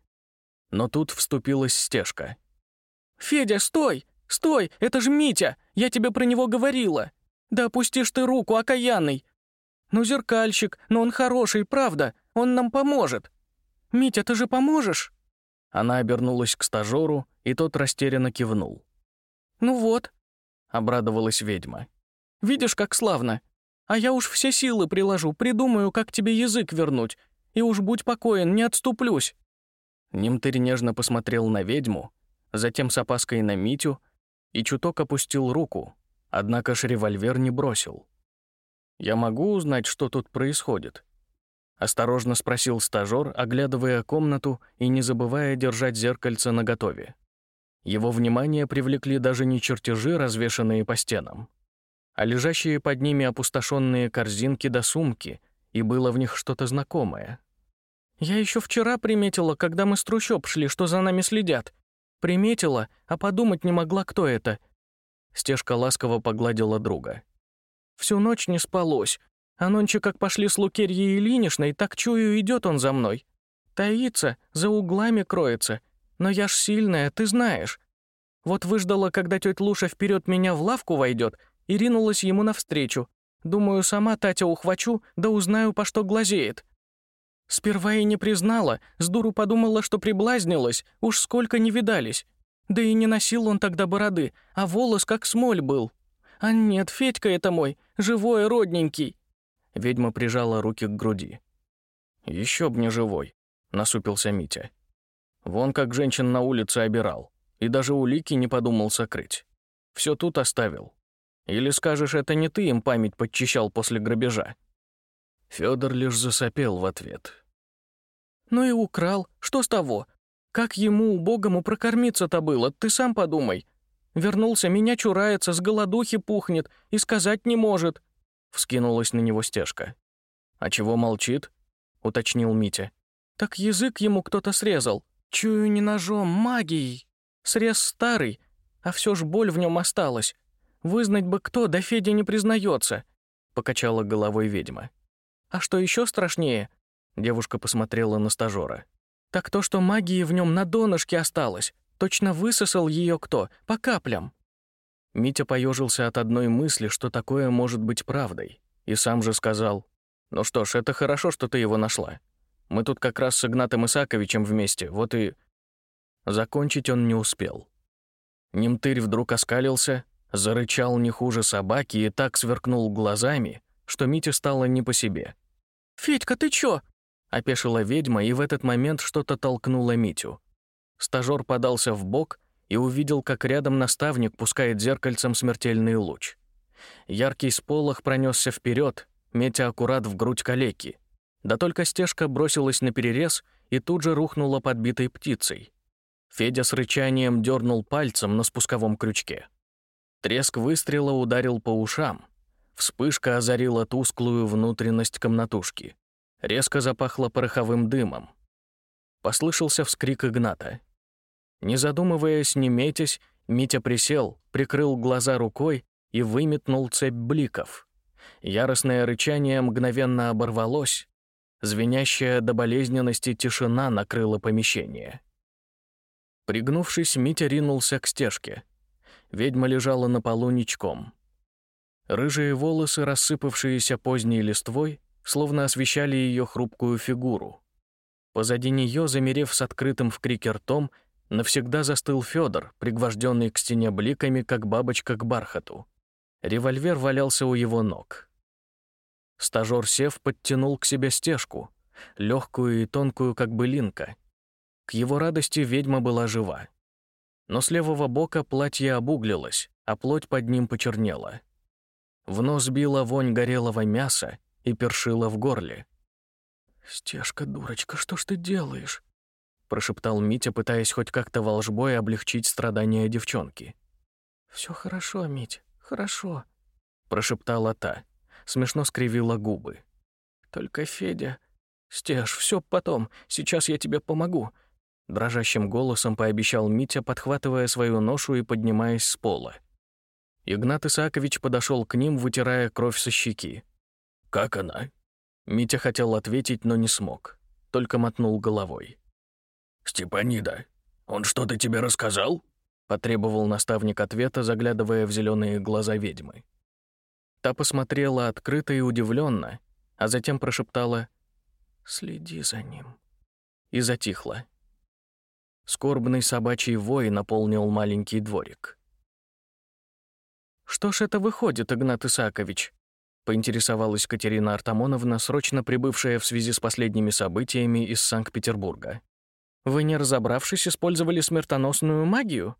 Но тут вступилась стежка. «Федя, стой! Стой! Это же Митя! Я тебе про него говорила! Да опустишь ты руку, окаянный! Ну, зеркальщик, но он хороший, правда, он нам поможет! Митя, ты же поможешь?» Она обернулась к стажеру, и тот растерянно кивнул. «Ну вот», — обрадовалась ведьма. «Видишь, как славно. А я уж все силы приложу, придумаю, как тебе язык вернуть. И уж будь покоен, не отступлюсь». Нимтырь нежно посмотрел на ведьму, затем с опаской на Митю и чуток опустил руку, однако ж револьвер не бросил. «Я могу узнать, что тут происходит?» Осторожно спросил стажёр, оглядывая комнату и не забывая держать зеркальце наготове. Его внимание привлекли даже не чертежи, развешанные по стенам, а лежащие под ними опустошенные корзинки до сумки, и было в них что-то знакомое. «Я еще вчера приметила, когда мы с трущоб шли, что за нами следят. Приметила, а подумать не могла, кто это». Стежка ласково погладила друга. «Всю ночь не спалось, а нонче как пошли с Лукерьей Ильиничной, так чую, идет он за мной. Таится, за углами кроется. Но я ж сильная, ты знаешь. Вот выждала, когда тетя Луша вперед меня в лавку войдет, и ринулась ему навстречу. Думаю, сама Татя ухвачу, да узнаю, по что глазеет. Сперва и не признала, с дуру подумала, что приблазнилась, уж сколько не видались. Да и не носил он тогда бороды, а волос как смоль был. А нет, Федька это мой, живой родненький. Ведьма прижала руки к груди. Еще б не живой», — насупился Митя. «Вон как женщин на улице обирал, и даже улики не подумал сокрыть. Все тут оставил. Или скажешь, это не ты им память подчищал после грабежа?» Федор лишь засопел в ответ. «Ну и украл. Что с того? Как ему, убогому, прокормиться-то было, ты сам подумай. Вернулся, меня чурается, с голодухи пухнет и сказать не может. Вскинулась на него стежка. «А чего молчит?» — уточнил Митя. «Так язык ему кто-то срезал. Чую не ножом, магией. Срез старый, а все ж боль в нем осталась. Вызнать бы кто, да Федя не признается», — покачала головой ведьма. «А что еще страшнее?» — девушка посмотрела на стажера. «Так то, что магии в нем на донышке осталось. Точно высосал ее кто, по каплям». Митя поежился от одной мысли, что такое может быть правдой, и сам же сказал, «Ну что ж, это хорошо, что ты его нашла. Мы тут как раз с Игнатом Исаковичем вместе, вот и...» Закончить он не успел. Немтырь вдруг оскалился, зарычал не хуже собаки и так сверкнул глазами, что Мите стало не по себе. «Федька, ты чё?» — опешила ведьма, и в этот момент что-то толкнуло Митю. Стажёр подался в бок и увидел, как рядом наставник пускает зеркальцем смертельный луч. Яркий сполох пронесся вперед, метя аккурат в грудь калеки. Да только стежка бросилась на перерез и тут же рухнула подбитой птицей. Федя с рычанием дернул пальцем на спусковом крючке. Треск выстрела ударил по ушам. Вспышка озарила тусклую внутренность комнатушки. Резко запахло пороховым дымом. Послышался вскрик Игната. Не задумываясь, не метясь, Митя присел, прикрыл глаза рукой и выметнул цепь бликов. Яростное рычание мгновенно оборвалось. Звенящая до болезненности тишина накрыла помещение. Пригнувшись, Митя ринулся к стежке. Ведьма лежала на полу ничком. Рыжие волосы, рассыпавшиеся поздней листвой, словно освещали ее хрупкую фигуру. Позади нее, замерев с открытым в крике ртом, Навсегда застыл Федор, пригвожденный к стене бликами, как бабочка к бархату. Револьвер валялся у его ног. Стажёр Сев подтянул к себе стежку, легкую и тонкую, как былинка. К его радости ведьма была жива. Но с левого бока платье обуглилось, а плоть под ним почернела. В нос била вонь горелого мяса и першила в горле. «Стежка, дурочка, что ж ты делаешь?» прошептал Митя, пытаясь хоть как-то волжбой облегчить страдания девчонки. Все хорошо, Мить, хорошо», — прошептала та, смешно скривила губы. «Только Федя...» «Стеж, все потом, сейчас я тебе помогу», — дрожащим голосом пообещал Митя, подхватывая свою ношу и поднимаясь с пола. Игнат Исаакович подошел к ним, вытирая кровь со щеки. «Как она?» Митя хотел ответить, но не смог, только мотнул головой. «Степанида, он что-то тебе рассказал?» — потребовал наставник ответа, заглядывая в зеленые глаза ведьмы. Та посмотрела открыто и удивленно, а затем прошептала «Следи за ним» и затихла. Скорбный собачий вой наполнил маленький дворик. «Что ж это выходит, Игнат Исаакович?» — поинтересовалась Катерина Артамоновна, срочно прибывшая в связи с последними событиями из Санкт-Петербурга. Вы, не разобравшись, использовали смертоносную магию?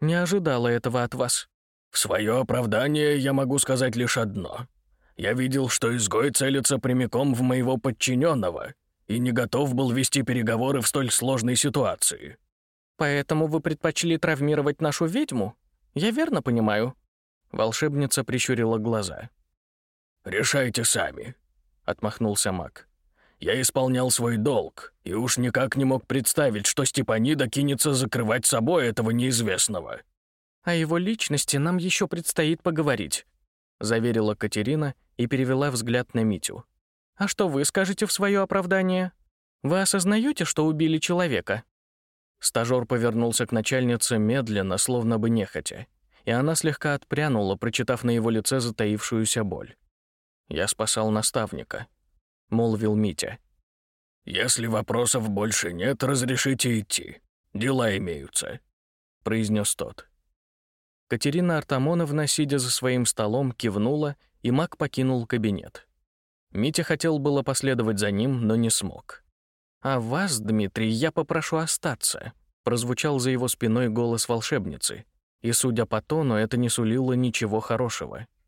Не ожидала этого от вас. В свое оправдание я могу сказать лишь одно. Я видел, что изгой целится прямиком в моего подчиненного и не готов был вести переговоры в столь сложной ситуации. Поэтому вы предпочли травмировать нашу ведьму? Я верно понимаю? Волшебница прищурила глаза. «Решайте сами», — отмахнулся маг. Я исполнял свой долг, и уж никак не мог представить, что Степанида кинется закрывать собой этого неизвестного. «О его личности нам еще предстоит поговорить», — заверила Катерина и перевела взгляд на Митю. «А что вы скажете в свое оправдание? Вы осознаете, что убили человека?» Стажёр повернулся к начальнице медленно, словно бы нехотя, и она слегка отпрянула, прочитав на его лице затаившуюся боль. «Я спасал наставника», молвил Митя. «Если вопросов больше нет, разрешите идти. Дела имеются», — произнес тот. Катерина Артамоновна, сидя за своим столом, кивнула, и маг покинул кабинет. Митя хотел было последовать за ним, но не смог. «А вас, Дмитрий, я попрошу остаться», — прозвучал за его спиной голос волшебницы, и, судя по тону, это не сулило ничего хорошего.